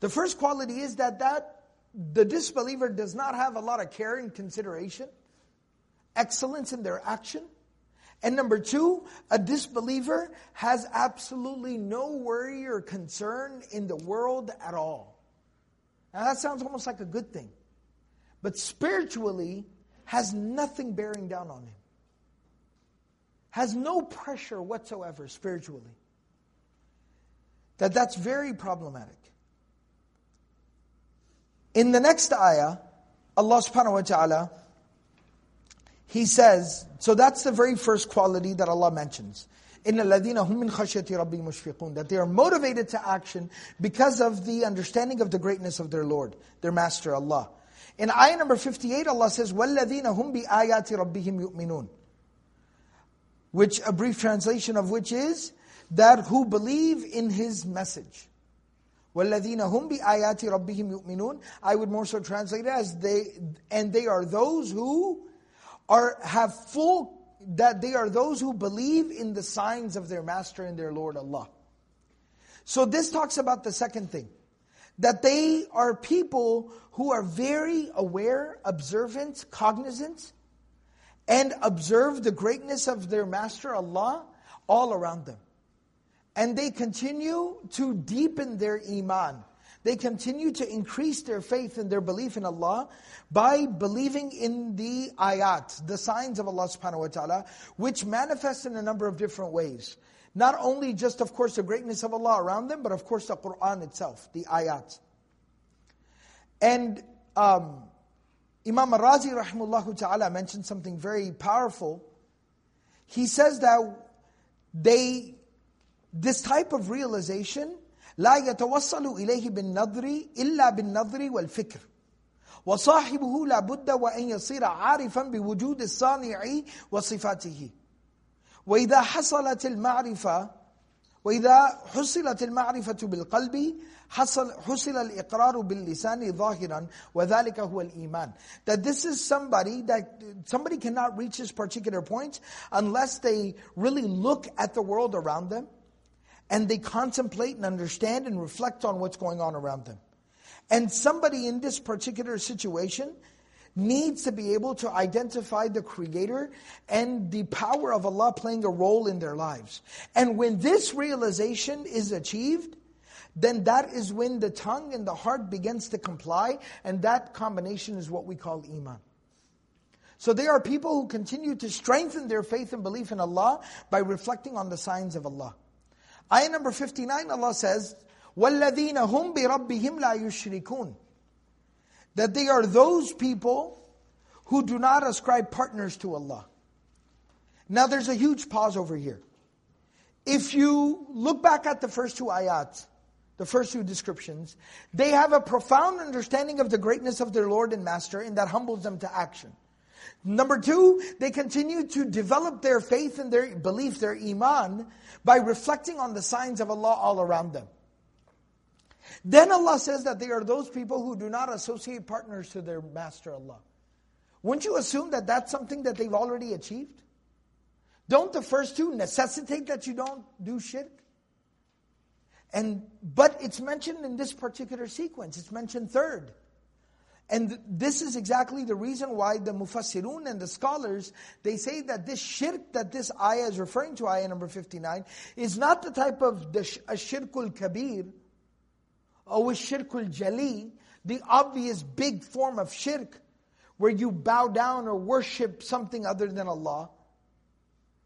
The first quality is that, that the disbeliever does not have a lot of care and consideration, excellence in their action, and number two, a disbeliever has absolutely no worry or concern in the world at all. Now that sounds almost like a good thing. But spiritually, has nothing bearing down on him. Has no pressure whatsoever spiritually. that that's very problematic. In the next ayah, Allah subhanahu wa ta'ala, He says, so that's the very first quality that Allah mentions. إِنَّ الَّذِينَ هُمْ مِنْ خَشْيَةِ رَبِّهِمْ مُشْفِقُونَ That they are motivated to action because of the understanding of the greatness of their Lord, their Master Allah. In ayah number 58, Allah says, وَالَّذِينَ هُمْ بِآيَاتِ رَبِّهِمْ يُؤْمِنُونَ Which, a brief translation of which is, that who believe in His message. وَالَّذِينَ هُمْ بِآيَاتِ رَبِّهِمْ يُؤْمِنُونَ I would more so translate it as they, and they are those who are, have full, that they are those who believe in the signs of their Master and their Lord Allah. So this talks about the second thing. That they are people who are very aware, observant, cognizant, and observe the greatness of their Master Allah all around them. And they continue to deepen their iman. They continue to increase their faith and their belief in Allah by believing in the ayat, the signs of Allah subhanahu wa ta'ala, which manifest in a number of different ways. Not only just, of course, the greatness of Allah around them, but of course the Qur'an itself, the ayat. And um, Imam Razi rahimullah ta'ala mentioned something very powerful. He says that they this type of realization لا يتوصل إليه بالنظر إلا بالنظر والفكر. وصاحبه لا بد وأن يصير عارفا بوجود الصانع وصفاته. وإذا حصلت المعرفة وإذا حصلت المعرفة بالقلب حصل حصل الإقرار باللسان ظاهرا وذلك هو الإيمان. That this is somebody that somebody cannot reach this particular point unless they really look at the world around them. And they contemplate and understand and reflect on what's going on around them. And somebody in this particular situation needs to be able to identify the Creator and the power of Allah playing a role in their lives. And when this realization is achieved, then that is when the tongue and the heart begins to comply, and that combination is what we call iman. So they are people who continue to strengthen their faith and belief in Allah by reflecting on the signs of Allah. Ayah number 59, Allah says, وَالَّذِينَ هُمْ بِرَبِّهِمْ لَا يُشْرِكُونَ That they are those people who do not ascribe partners to Allah. Now there's a huge pause over here. If you look back at the first two ayat, the first two descriptions, they have a profound understanding of the greatness of their Lord and Master, and that humbles them to action. Number two, they continue to develop their faith and their belief, their iman, by reflecting on the signs of Allah all around them. Then Allah says that they are those people who do not associate partners to their Master Allah. Wouldn't you assume that that's something that they've already achieved? Don't the first two necessitate that you don't do shirk? And but it's mentioned in this particular sequence. It's mentioned third. And this is exactly the reason why the mufassirun and the scholars, they say that this shirk that this ayah is referring to, ayah number 59, is not the type of the shirkul kabir, or shirkul jali, the obvious big form of shirk, where you bow down or worship something other than Allah.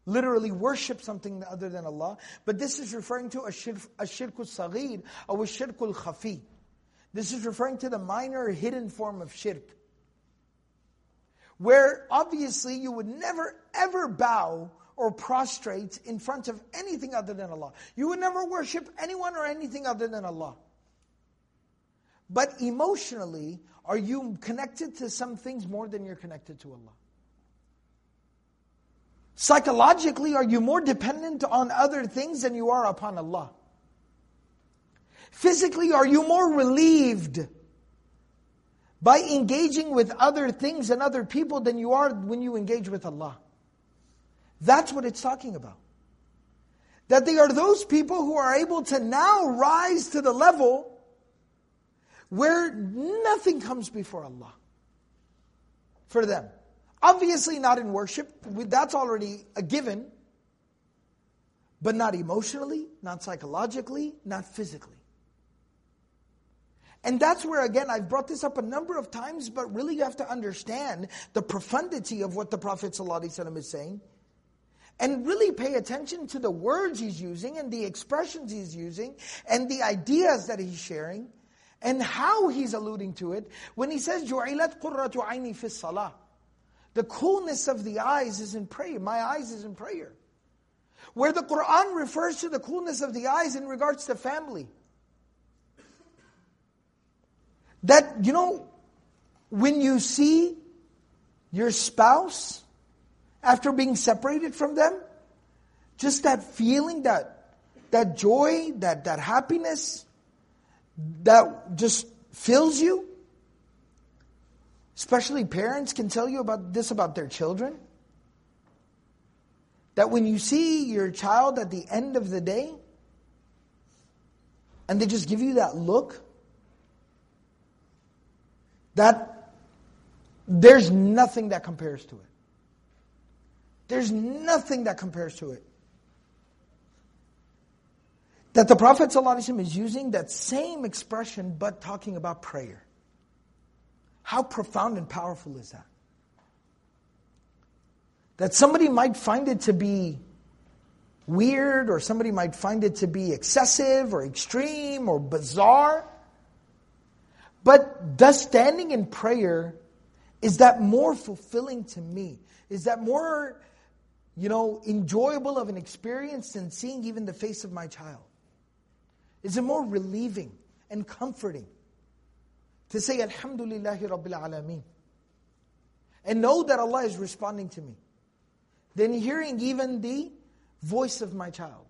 Literally worship something other than Allah. But this is referring to a, shirkul saghir, or a shirkul khafi. This is referring to the minor hidden form of shirk. Where obviously you would never ever bow or prostrate in front of anything other than Allah. You would never worship anyone or anything other than Allah. But emotionally, are you connected to some things more than you're connected to Allah? Psychologically, are you more dependent on other things than you are upon Allah? Physically, are you more relieved by engaging with other things and other people than you are when you engage with Allah? That's what it's talking about. That they are those people who are able to now rise to the level where nothing comes before Allah for them. Obviously, not in worship, that's already a given, but not emotionally, not psychologically, not physically. And that's where, again, I've brought this up a number of times, but really you have to understand the profundity of what the Prophet ﷺ is saying. and really pay attention to the words he's using and the expressions he's using and the ideas that he's sharing and how he's alluding to it when he says جُعِلَتْ قُرَّةُ عَيْنِي فِي الصَّلَاةِ The coolness of the eyes is in prayer. My eyes is in prayer. Where the Quran refers to the coolness of the eyes in regards to family. That, you know, when you see your spouse after being separated from them, just that feeling, that, that joy, that, that happiness, that just fills you. Especially parents can tell you about this about their children. That when you see your child at the end of the day, and they just give you that look, that there's nothing that compares to it. There's nothing that compares to it. That the Prophet ﷺ is using that same expression but talking about prayer. How profound and powerful is that? That somebody might find it to be weird, or somebody might find it to be excessive, or extreme, or bizarre. But does standing in prayer, is that more fulfilling to me? Is that more, you know, enjoyable of an experience than seeing even the face of my child? Is it more relieving and comforting to say, Alhamdulillahi Rabbil Alameen? And know that Allah is responding to me. Than hearing even the voice of my child.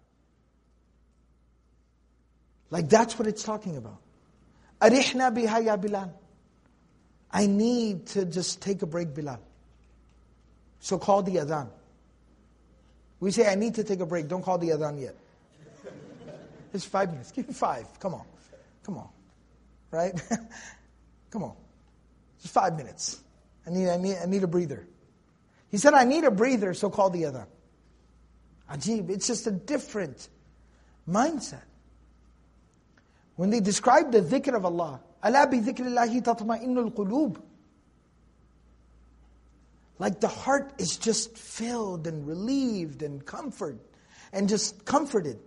Like that's what it's talking about. Arihna biha ya Bilal. I need to just take a break, Bilal. So call the adhan. We say, I need to take a break. Don't call the adhan yet. It's five minutes. Give me five. Come on. Come on. Right? Come on. Just five minutes. I need, I, need, I need a breather. He said, I need a breather, so call the adhan. Ajib. It's just a different mindset. When they describe the dhikr of Allah, أَلَا بِذِكْرِ اللَّهِ تَطْمَئِنُّ الْقُلُوبِ Like the heart is just filled and relieved and comfort and just comforted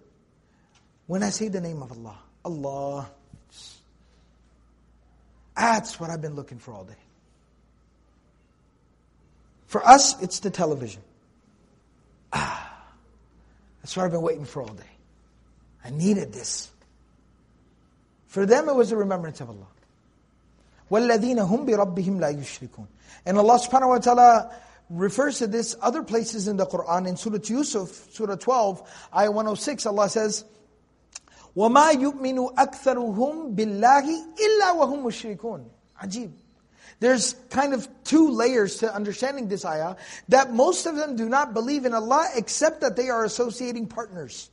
when I say the name of Allah. Allah. That's what I've been looking for all day. For us, it's the television. Ah, that's what I've been waiting for all day. I needed this. For them, it was a remembrance of Allah. وَالَّذِينَ هُمْ بِرَبِّهِمْ لَا يُشْرِكُونَ And Allah subhanahu wa ta'ala refers to this other places in the Quran. In Surah Yusuf, Surah 12, Ayah 106, Allah says, وَمَا يُؤْمِنُ أَكْثَرُهُمْ بِاللَّهِ إِلَّا وَهُمْ مُشْرِكُونَ Ajib. There's kind of two layers to understanding this ayah, that most of them do not believe in Allah except that they are associating partners.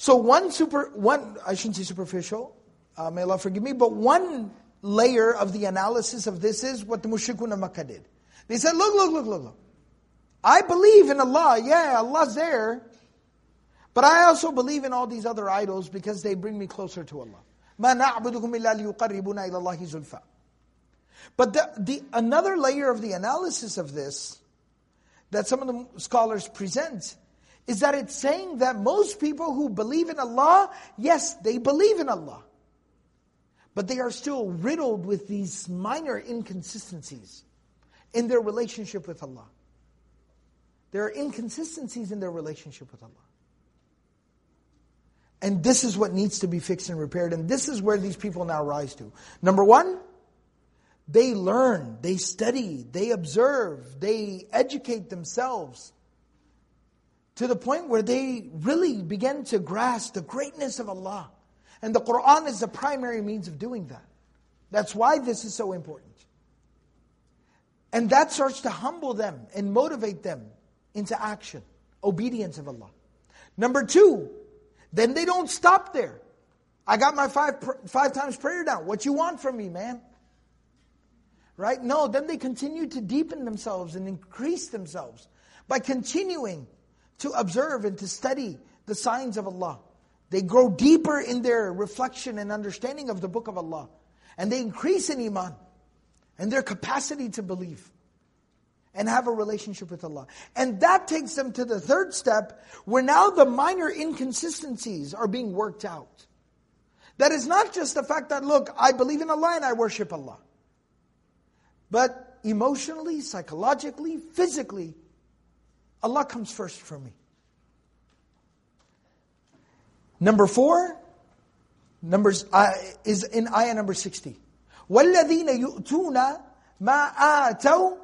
So one super, one, I shouldn't say superficial, uh, may Allah forgive me, but one layer of the analysis of this is what the mushrikun of Makkah did. They said, look, look, look, look, look. I believe in Allah, yeah, Allah's there, but I also believe in all these other idols because they bring me closer to Allah. مَا نَعْبُدُكُمْ إِلَّا لِيُقَرِّبُونَ إِلَى اللَّهِ زُلْفَى But the, the, another layer of the analysis of this, that some of the scholars present, is that it's saying that most people who believe in Allah, yes, they believe in Allah. But they are still riddled with these minor inconsistencies in their relationship with Allah. There are inconsistencies in their relationship with Allah. And this is what needs to be fixed and repaired. And this is where these people now rise to. Number one, they learn, they study, they observe, they educate themselves to the point where they really begin to grasp the greatness of Allah. And the Quran is the primary means of doing that. That's why this is so important. And that starts to humble them and motivate them into action, obedience of Allah. Number two, then they don't stop there. I got my five, five times prayer down. What you want from me, man? Right? No, then they continue to deepen themselves and increase themselves by continuing to observe and to study the signs of Allah. They grow deeper in their reflection and understanding of the book of Allah. And they increase in iman and their capacity to believe. and have a relationship with Allah. And that takes them to the third step, where now the minor inconsistencies are being worked out. That is not just the fact that, look, I believe in Allah and I worship Allah. But emotionally, psychologically, physically, Allah comes first for me. Number four, numbers uh, is in ayah number 60. وَالَّذِينَ يُؤْتُونَ مَا آتَوْا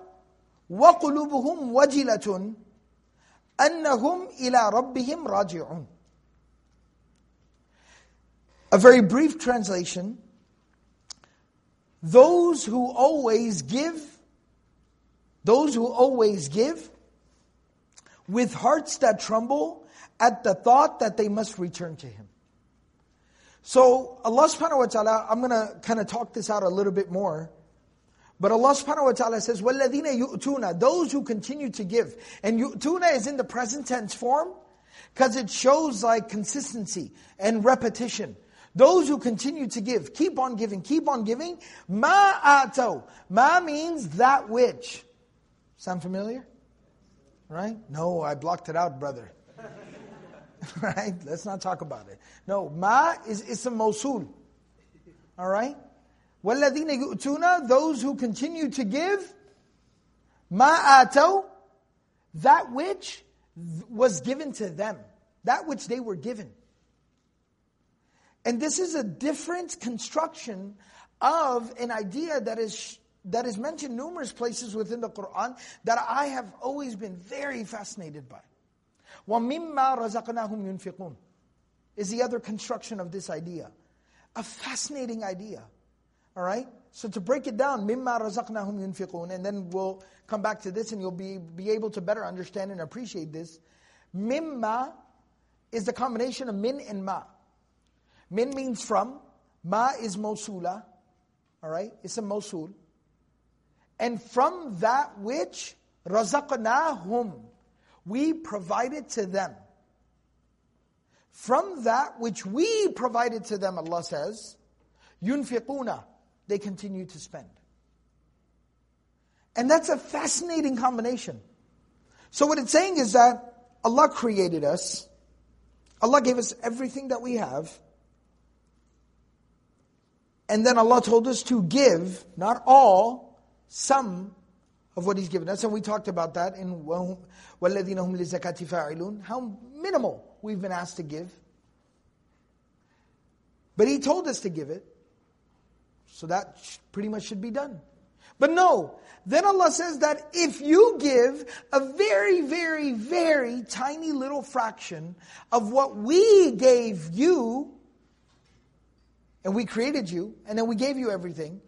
وَقُلُوبُهُمْ وَجِلَةٌ أَنَّهُمْ إِلَى رَبِّهِمْ رَاجِعُونَ A very brief translation. Those who always give, those who always give, with hearts that tremble at the thought that they must return to Him. So Allah subhanahu wa ta'ala, I'm going to kind of talk this out a little bit more. But Allah subhanahu wa ta'ala says, وَالَّذِينَ يُؤْتُونَ Those who continue to give. And yu'tuna is in the present tense form because it shows like consistency and repetition. Those who continue to give, keep on giving, keep on giving. Ma ato. Ma means that which. Sound familiar? Right? No, I blocked it out, brother. right? Let's not talk about it. No, ma is ism mawsul. All right? وَالَّذِينَ يُؤْتُونَ Those who continue to give, ma ato, that which was given to them, that which they were given. And this is a different construction of an idea that is that is mentioned numerous places within the Quran that I have always been very fascinated by. وَمِمَّا رَزَقْنَاهُمْ يُنْفِقُونَ is the other construction of this idea. A fascinating idea. All right? So to break it down, مِمَّا رَزَقْنَاهُمْ يُنْفِقُونَ And then we'll come back to this and you'll be, be able to better understand and appreciate this. مِمَّا is the combination of min and ma. Min means from, ma is mosula. All right? It's a mosul. And from that which razaqnahum we provided to them. From that which we provided to them, Allah says, yunfiquna, they continue to spend. And that's a fascinating combination. So what it's saying is that Allah created us, Allah gave us everything that we have, and then Allah told us to give, not all, some of what he's given us. And we talked about that in وَالَّذِينَ هُمْ لِزَكَاتِ فَاعِلُونَ How minimal we've been asked to give. But he told us to give it. So that pretty much should be done. But no, then Allah says that if you give a very, very, very tiny little fraction of what we gave you, and we created you, and then we gave you everything,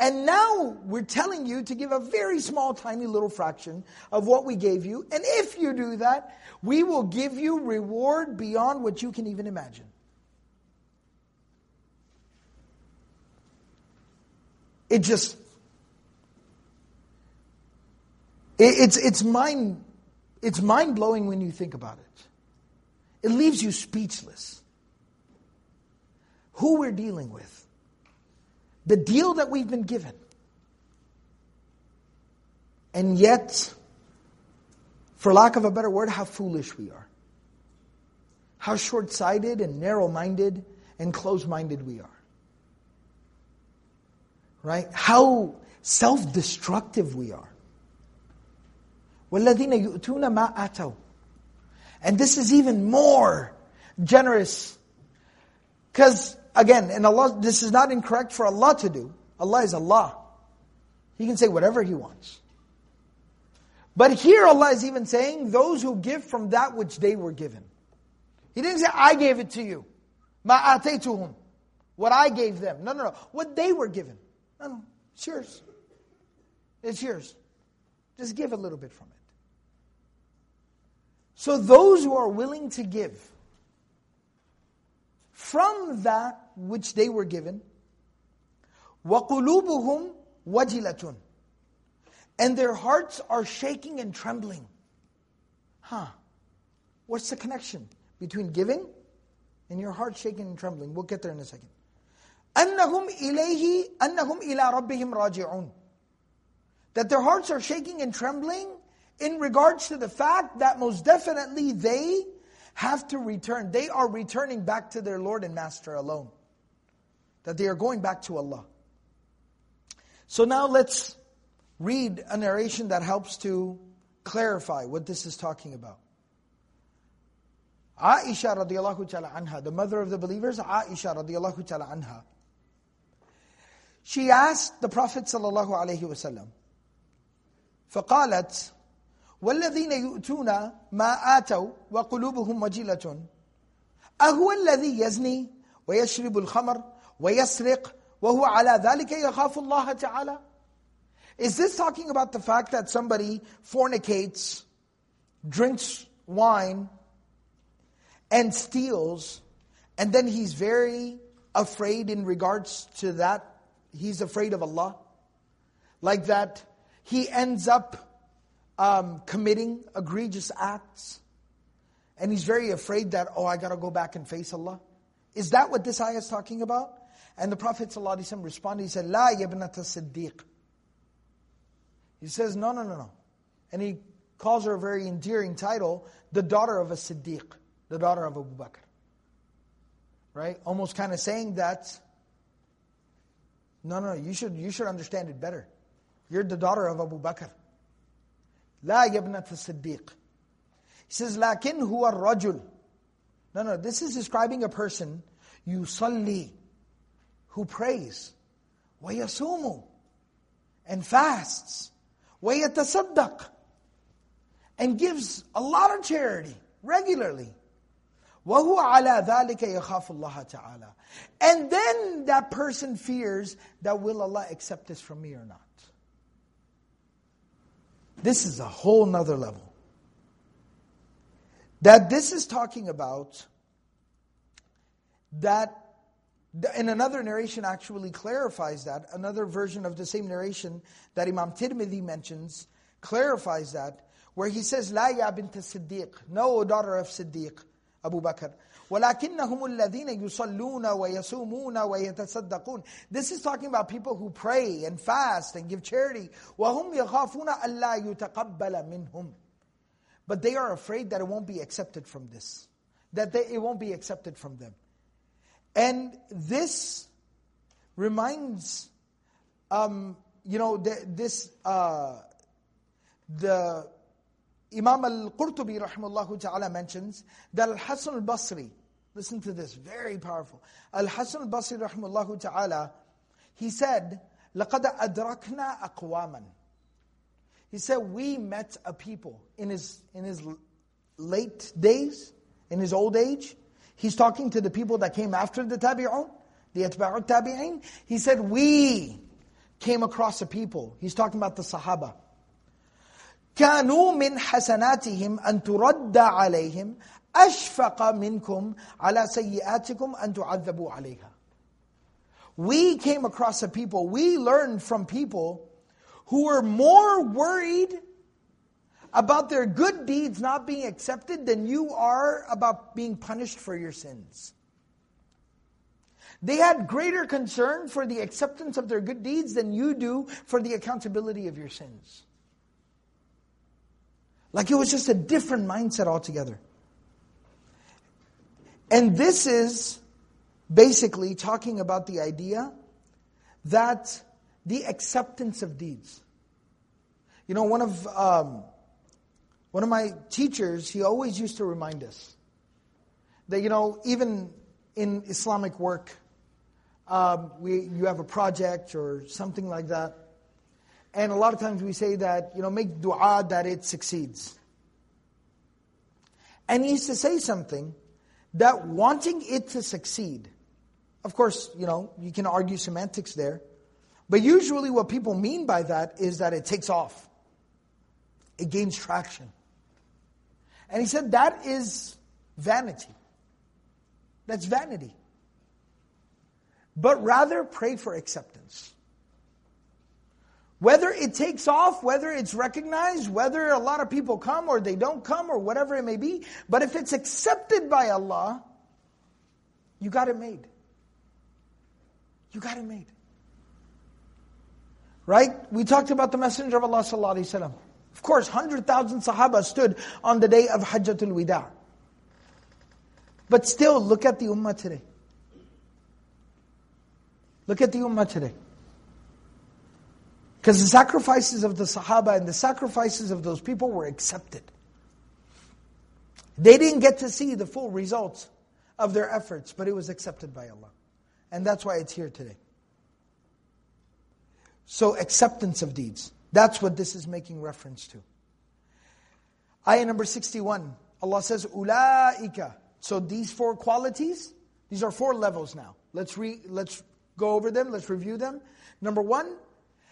and now we're telling you to give a very small, tiny little fraction of what we gave you. And if you do that, we will give you reward beyond what you can even imagine. It just, it, it's, it's mind, it's mind blowing when you think about it. It leaves you speechless who we're dealing with, the deal that we've been given. And yet, for lack of a better word, how foolish we are. How short sighted and narrow minded and close minded we are. Right? How self destructive we are. وَالَّذِينَ يُؤْتُونَ مَا آتَوْا And this is even more generous. Because again, and Allah, this is not incorrect for Allah to do. Allah is Allah. He can say whatever He wants. But here Allah is even saying, those who give from that which they were given. He didn't say, I gave it to you. Ma ataytuhum. What I gave them. No, no, no. What they were given. No, no. It's yours. It's yours. Just give a little bit from it. So those who are willing to give, from that which they were given. وَقُلُوبُهُمْ وَجِلَةٌ And their hearts are shaking and trembling. Huh. What's the connection between giving and your heart shaking and trembling? We'll get there in a second. أَنَّهُمْ إِلَيْهِ أَنَّهُمْ إِلَىٰ رَبِّهِمْ رَاجِعُونَ that their hearts are shaking and trembling in regards to the fact that most definitely they have to return. They are returning back to their Lord and Master alone. That they are going back to Allah. So now let's read a narration that helps to clarify what this is talking about. Aisha radiallahu ta'ala anha, the mother of the believers, Aisha radiallahu ta'ala anha, she asked the Prophet sallallahu alayhi wasallam, فقالت والذين يؤتون ما آتوا وقلوبهم وجلة أهو الذي يزني ويشرب الخمر ويسرق وهو على ذلك يخاف الله تعالى Is this talking about the fact that somebody fornicates, drinks wine, and steals, and then he's very afraid in regards to that? He's afraid of Allah? Like that, he ends up um, committing egregious acts, and he's very afraid that, oh, I got to go back and face Allah. Is that what this ayah is talking about? And the Prophet ﷺ responded, he said, La yabnata siddiq. He says, no, no, no, no. And he calls her a very endearing title, the daughter of a siddiq, the daughter of Abu Bakr. Right? Almost kind of saying that, no, no, you should, you should understand it better. You're the daughter of Abu Bakr. لا يبنة الصديق. He says, لكن هو الرجل. No, no, this is describing a person, يصلي, who prays, ويصوم, and fasts, ويتصدق, and gives a lot of charity regularly. وهو على ذلك يخاف الله تعالى. And then that person fears that will Allah accept this from me or not. This is a whole nother level. That this is talking about that, and another narration actually clarifies that. Another version of the same narration that Imam Tirmidhi mentions clarifies that, where he says, La ya bint Siddiq, no daughter of Siddiq, Abu Bakr. وَلَكِنَّهُمُ الَّذِينَ يُصَلُّونَ وَيَسُومُونَ وَيَتَصَدَّقُونَ This is talking about people who pray and fast and give charity. وَهُمْ يَخَافُونَ أَلَّا يُتَقَبَّلَ مِنْهُمْ But they are afraid that it won't be accepted from this. That they, it won't be accepted from them. And this reminds, um, you know, the, this, uh, the Imam al-Qurtubi rahimahullah ta'ala mentions that Al-Hasan al-Basri, Listen to this, very powerful. Al-Hasan al-Basri rahimahullah ta'ala, he said, لَقَدْ أَدْرَكْنَا أَقْوَامًا He said, we met a people in his, in his late days, in his old age. He's talking to the people that came after the tabi'un, the atba'ut tabi'in. He said, we came across a people. He's talking about the sahaba. كانوا من حسناتهم أن ترد عليهم أشفق منكم على سيئاتكم أن تعذبوا عليها. We came across a people, we learned from people who were more worried about their good deeds not being accepted than you are about being punished for your sins. They had greater concern for the acceptance of their good deeds than you do for the accountability of your sins. Like it was just a different mindset altogether. And this is basically talking about the idea that the acceptance of deeds. You know, one of um, one of my teachers, he always used to remind us that you know, even in Islamic work, um, we you have a project or something like that, and a lot of times we say that you know, make du'a that it succeeds. And he used to say something that wanting it to succeed, of course, you know, you can argue semantics there, but usually what people mean by that is that it takes off. It gains traction. And he said that is vanity. That's vanity. But rather pray for acceptance. Whether it takes off, whether it's recognized, whether a lot of people come or they don't come or whatever it may be, but if it's accepted by Allah, you got it made. You got it made. Right? We talked about the Messenger of Allah sallallahu alaihi wasallam. Of course, 100,000 Sahaba stood on the day of Hajjatul Wida. But still, look at the Ummah today. Look at the Ummah today. Because the sacrifices of the Sahaba and the sacrifices of those people were accepted. They didn't get to see the full results of their efforts, but it was accepted by Allah. And that's why it's here today. So, acceptance of deeds. That's what this is making reference to. Ayah number 61, Allah says, Ula'ika. So these four qualities, these are four levels now. Let's, re, let's go over them, let's review them. Number one,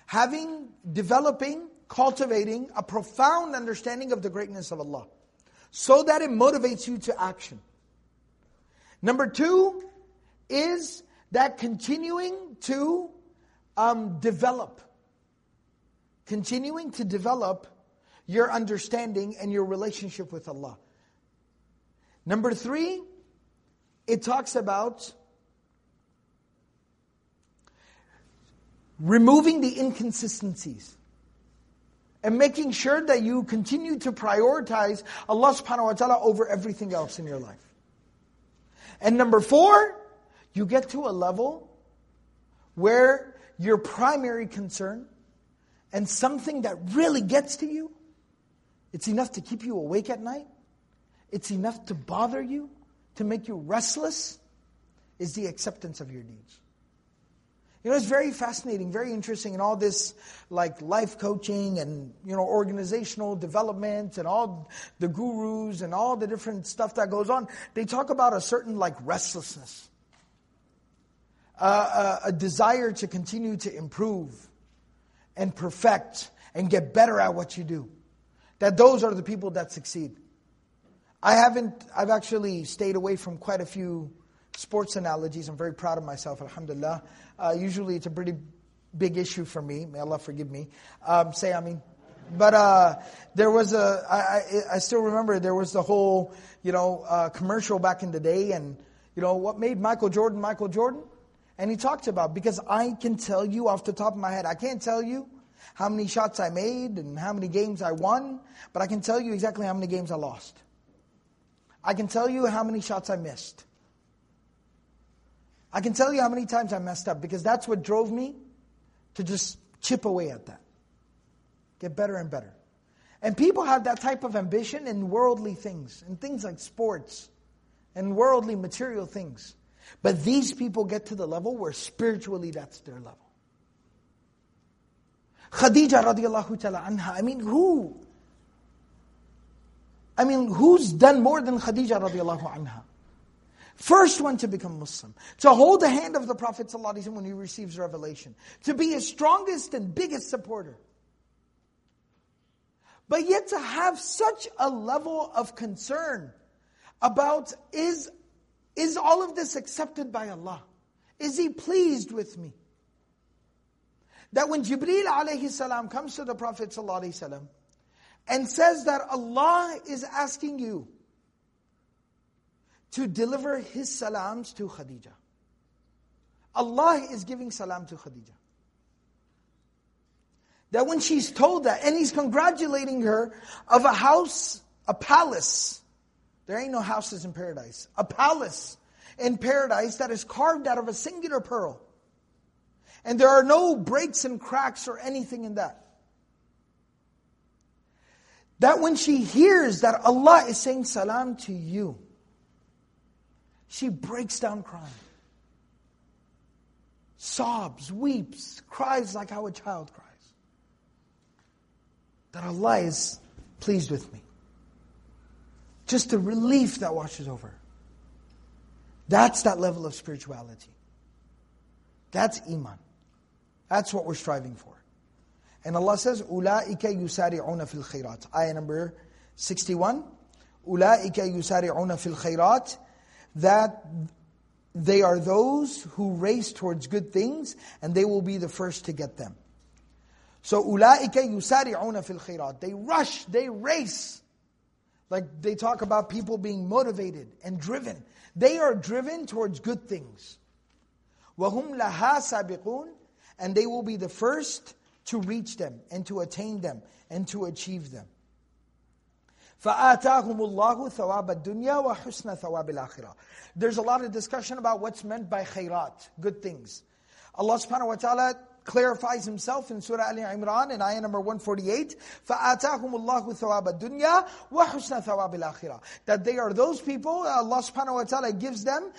having, developing, cultivating a profound understanding of the greatness of Allah. So that it motivates you to action. Number two is that continuing to um, develop continuing to develop your understanding and your relationship with Allah. Number three, it talks about removing the inconsistencies and making sure that you continue to prioritize Allah subhanahu wa ta'ala over everything else in your life. And number four, you get to a level where your primary concern and something that really gets to you, it's enough to keep you awake at night, it's enough to bother you, to make you restless, is the acceptance of your needs. You know, it's very fascinating, very interesting, and all this like life coaching and you know organizational development and all the gurus and all the different stuff that goes on. They talk about a certain like restlessness, uh, a, a desire to continue to improve, and perfect and get better at what you do. That those are the people that succeed. I haven't, I've actually stayed away from quite a few sports analogies. I'm very proud of myself, alhamdulillah. Uh, usually it's a pretty big issue for me. May Allah forgive me. Um, say I mean. But uh, there was a, I, I, I still remember there was the whole, you know, uh, commercial back in the day and, you know, what made Michael Jordan Michael Jordan? And he talked about, because I can tell you off the top of my head, I can't tell you how many shots I made and how many games I won, but I can tell you exactly how many games I lost. I can tell you how many shots I missed. I can tell you how many times I messed up because that's what drove me to just chip away at that. Get better and better. And people have that type of ambition in worldly things, in things like sports and worldly material things. But these people get to the level where spiritually that's their level. Khadija radiallahu ta'ala anha, I mean, who? I mean, who's done more than Khadija radiallahu anha? First one to become Muslim, to hold the hand of the Prophet ﷺ when he receives revelation, to be his strongest and biggest supporter. But yet to have such a level of concern about is is all of this accepted by Allah? Is He pleased with me? That when Jibreel alayhi salam comes to the Prophet sallallahu and says that Allah is asking you to deliver His salams to Khadija. Allah is giving salam to Khadija. That when she's told that, and He's congratulating her of a house, a palace, there ain't no houses in paradise. A palace in paradise that is carved out of a singular pearl. And there are no breaks and cracks or anything in that. That when she hears that Allah is saying salam to you, she breaks down crying. Sobs, weeps, cries like how a child cries. That Allah is pleased with me. Just a relief that washes over. That's that level of spirituality. That's iman. That's what we're striving for. And Allah says, أُولَٰئِكَ يُسَارِعُونَ فِي الْخَيْرَاتِ Ayah number 61. أُولَٰئِكَ يُسَارِعُونَ فِي الْخَيْرَاتِ That they are those who race towards good things and they will be the first to get them. So أُولَٰئِكَ يُسَارِعُونَ فِي الْخَيْرَاتِ They rush, they race like they talk about people being motivated and driven. They are driven towards good things. وَهُمْ لَهَا سَابِقُونَ And they will be the first to reach them and to attain them and to achieve them. فآتاهم الله ثواب الدنيا وحسن ثواب الآخرة. There's a lot of discussion about what's meant by khairat, good things. Allah subhanahu wa ta'ala clarifies himself in Surah Ali Imran in ayah number 148, فَآتَاهُمُ اللَّهُ ثَوَابَ الدُّنْيَا وَحُسْنَ ثَوَابِ الْآخِرَةِ That they are those people, Allah subhanahu wa ta'ala gives them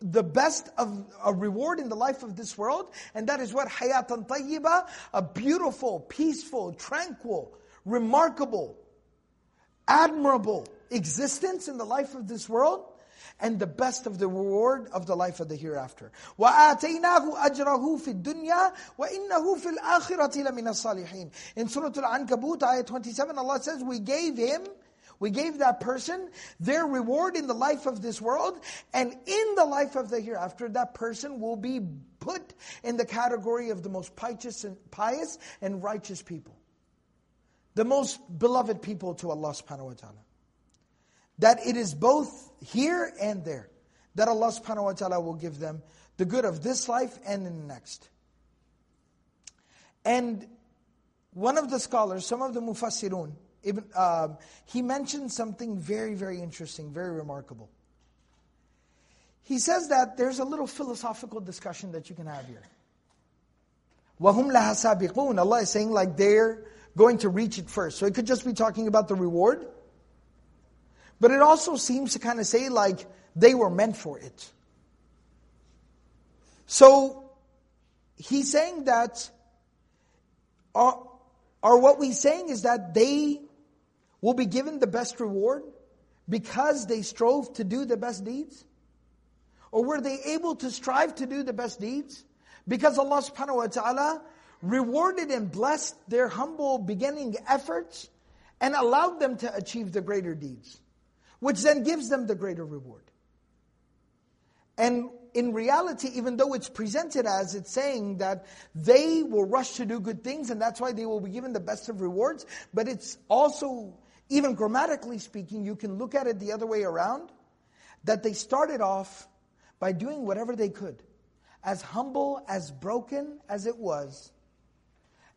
the best of a reward in the life of this world, and that is what hayatan tayyiba, a beautiful, peaceful, tranquil, remarkable, admirable existence in the life of this world, and the best of the reward of the life of the hereafter. وَآتَيْنَاهُ أَجْرَهُ فِي الدُّنْيَا وَإِنَّهُ فِي الْآخِرَةِ لَمِنَ الصَّالِحِينَ In Surah Al-Ankabut, ayah 27, Allah says, we gave him, we gave that person their reward in the life of this world, and in the life of the hereafter, that person will be put in the category of the most pious and, pious and righteous people. The most beloved people to Allah subhanahu wa ta'ala that it is both here and there. That Allah subhanahu wa ta'ala will give them the good of this life and in the next. And one of the scholars, some of the mufassirun, Ibn, uh, he mentioned something very, very interesting, very remarkable. He says that there's a little philosophical discussion that you can have here. وَهُمْ لَهَا سَابِقُونَ Allah is saying like they're going to reach it first. So it could just be talking about the reward, but it also seems to kind of say like they were meant for it. So he's saying that, or, what we're saying is that they will be given the best reward because they strove to do the best deeds? Or were they able to strive to do the best deeds? Because Allah subhanahu wa ta'ala rewarded and blessed their humble beginning efforts and allowed them to achieve the greater deeds which then gives them the greater reward. And in reality, even though it's presented as it's saying that they will rush to do good things and that's why they will be given the best of rewards, but it's also, even grammatically speaking, you can look at it the other way around, that they started off by doing whatever they could, as humble, as broken as it was.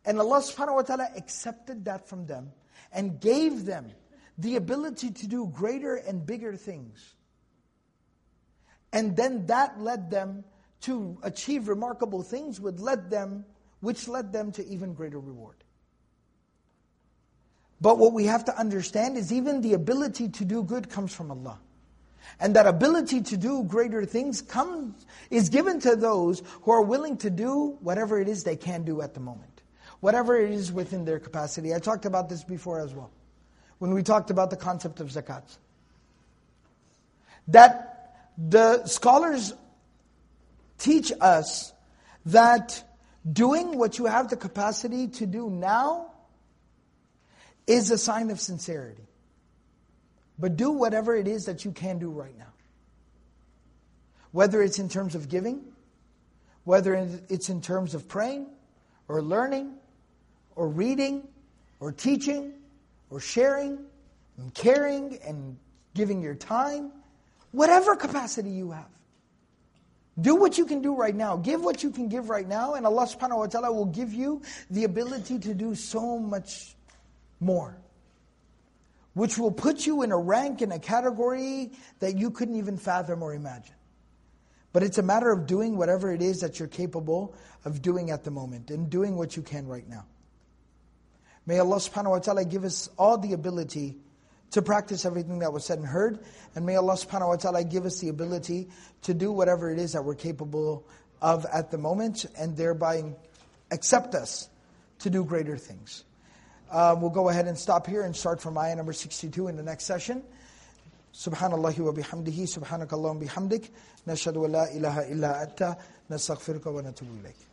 And Allah subhanahu wa ta'ala accepted that from them and gave them the ability to do greater and bigger things. And then that led them to achieve remarkable things, led them, which led them to even greater reward. But what we have to understand is even the ability to do good comes from Allah. And that ability to do greater things comes, is given to those who are willing to do whatever it is they can do at the moment. Whatever it is within their capacity. I talked about this before as well when we talked about the concept of zakat. That the scholars teach us that doing what you have the capacity to do now is a sign of sincerity. But do whatever it is that you can do right now. Whether it's in terms of giving, whether it's in terms of praying, or learning, or reading, or teaching, or sharing and caring and giving your time, whatever capacity you have. Do what you can do right now. Give what you can give right now, and Allah subhanahu wa ta'ala will give you the ability to do so much more. Which will put you in a rank, in a category that you couldn't even fathom or imagine. But it's a matter of doing whatever it is that you're capable of doing at the moment, and doing what you can right now. May Allah subhanahu wa ta'ala give us all the ability to practice everything that was said and heard. And may Allah subhanahu wa ta'ala give us the ability to do whatever it is that we're capable of at the moment and thereby accept us to do greater things. Uh, we'll go ahead and stop here and start from ayah number 62 in the next session. Subhanallah wa bihamdihi, subhanakallah wa bihamdik, nashadu wa la ilaha illa atta, nastaghfiruka wa natubu.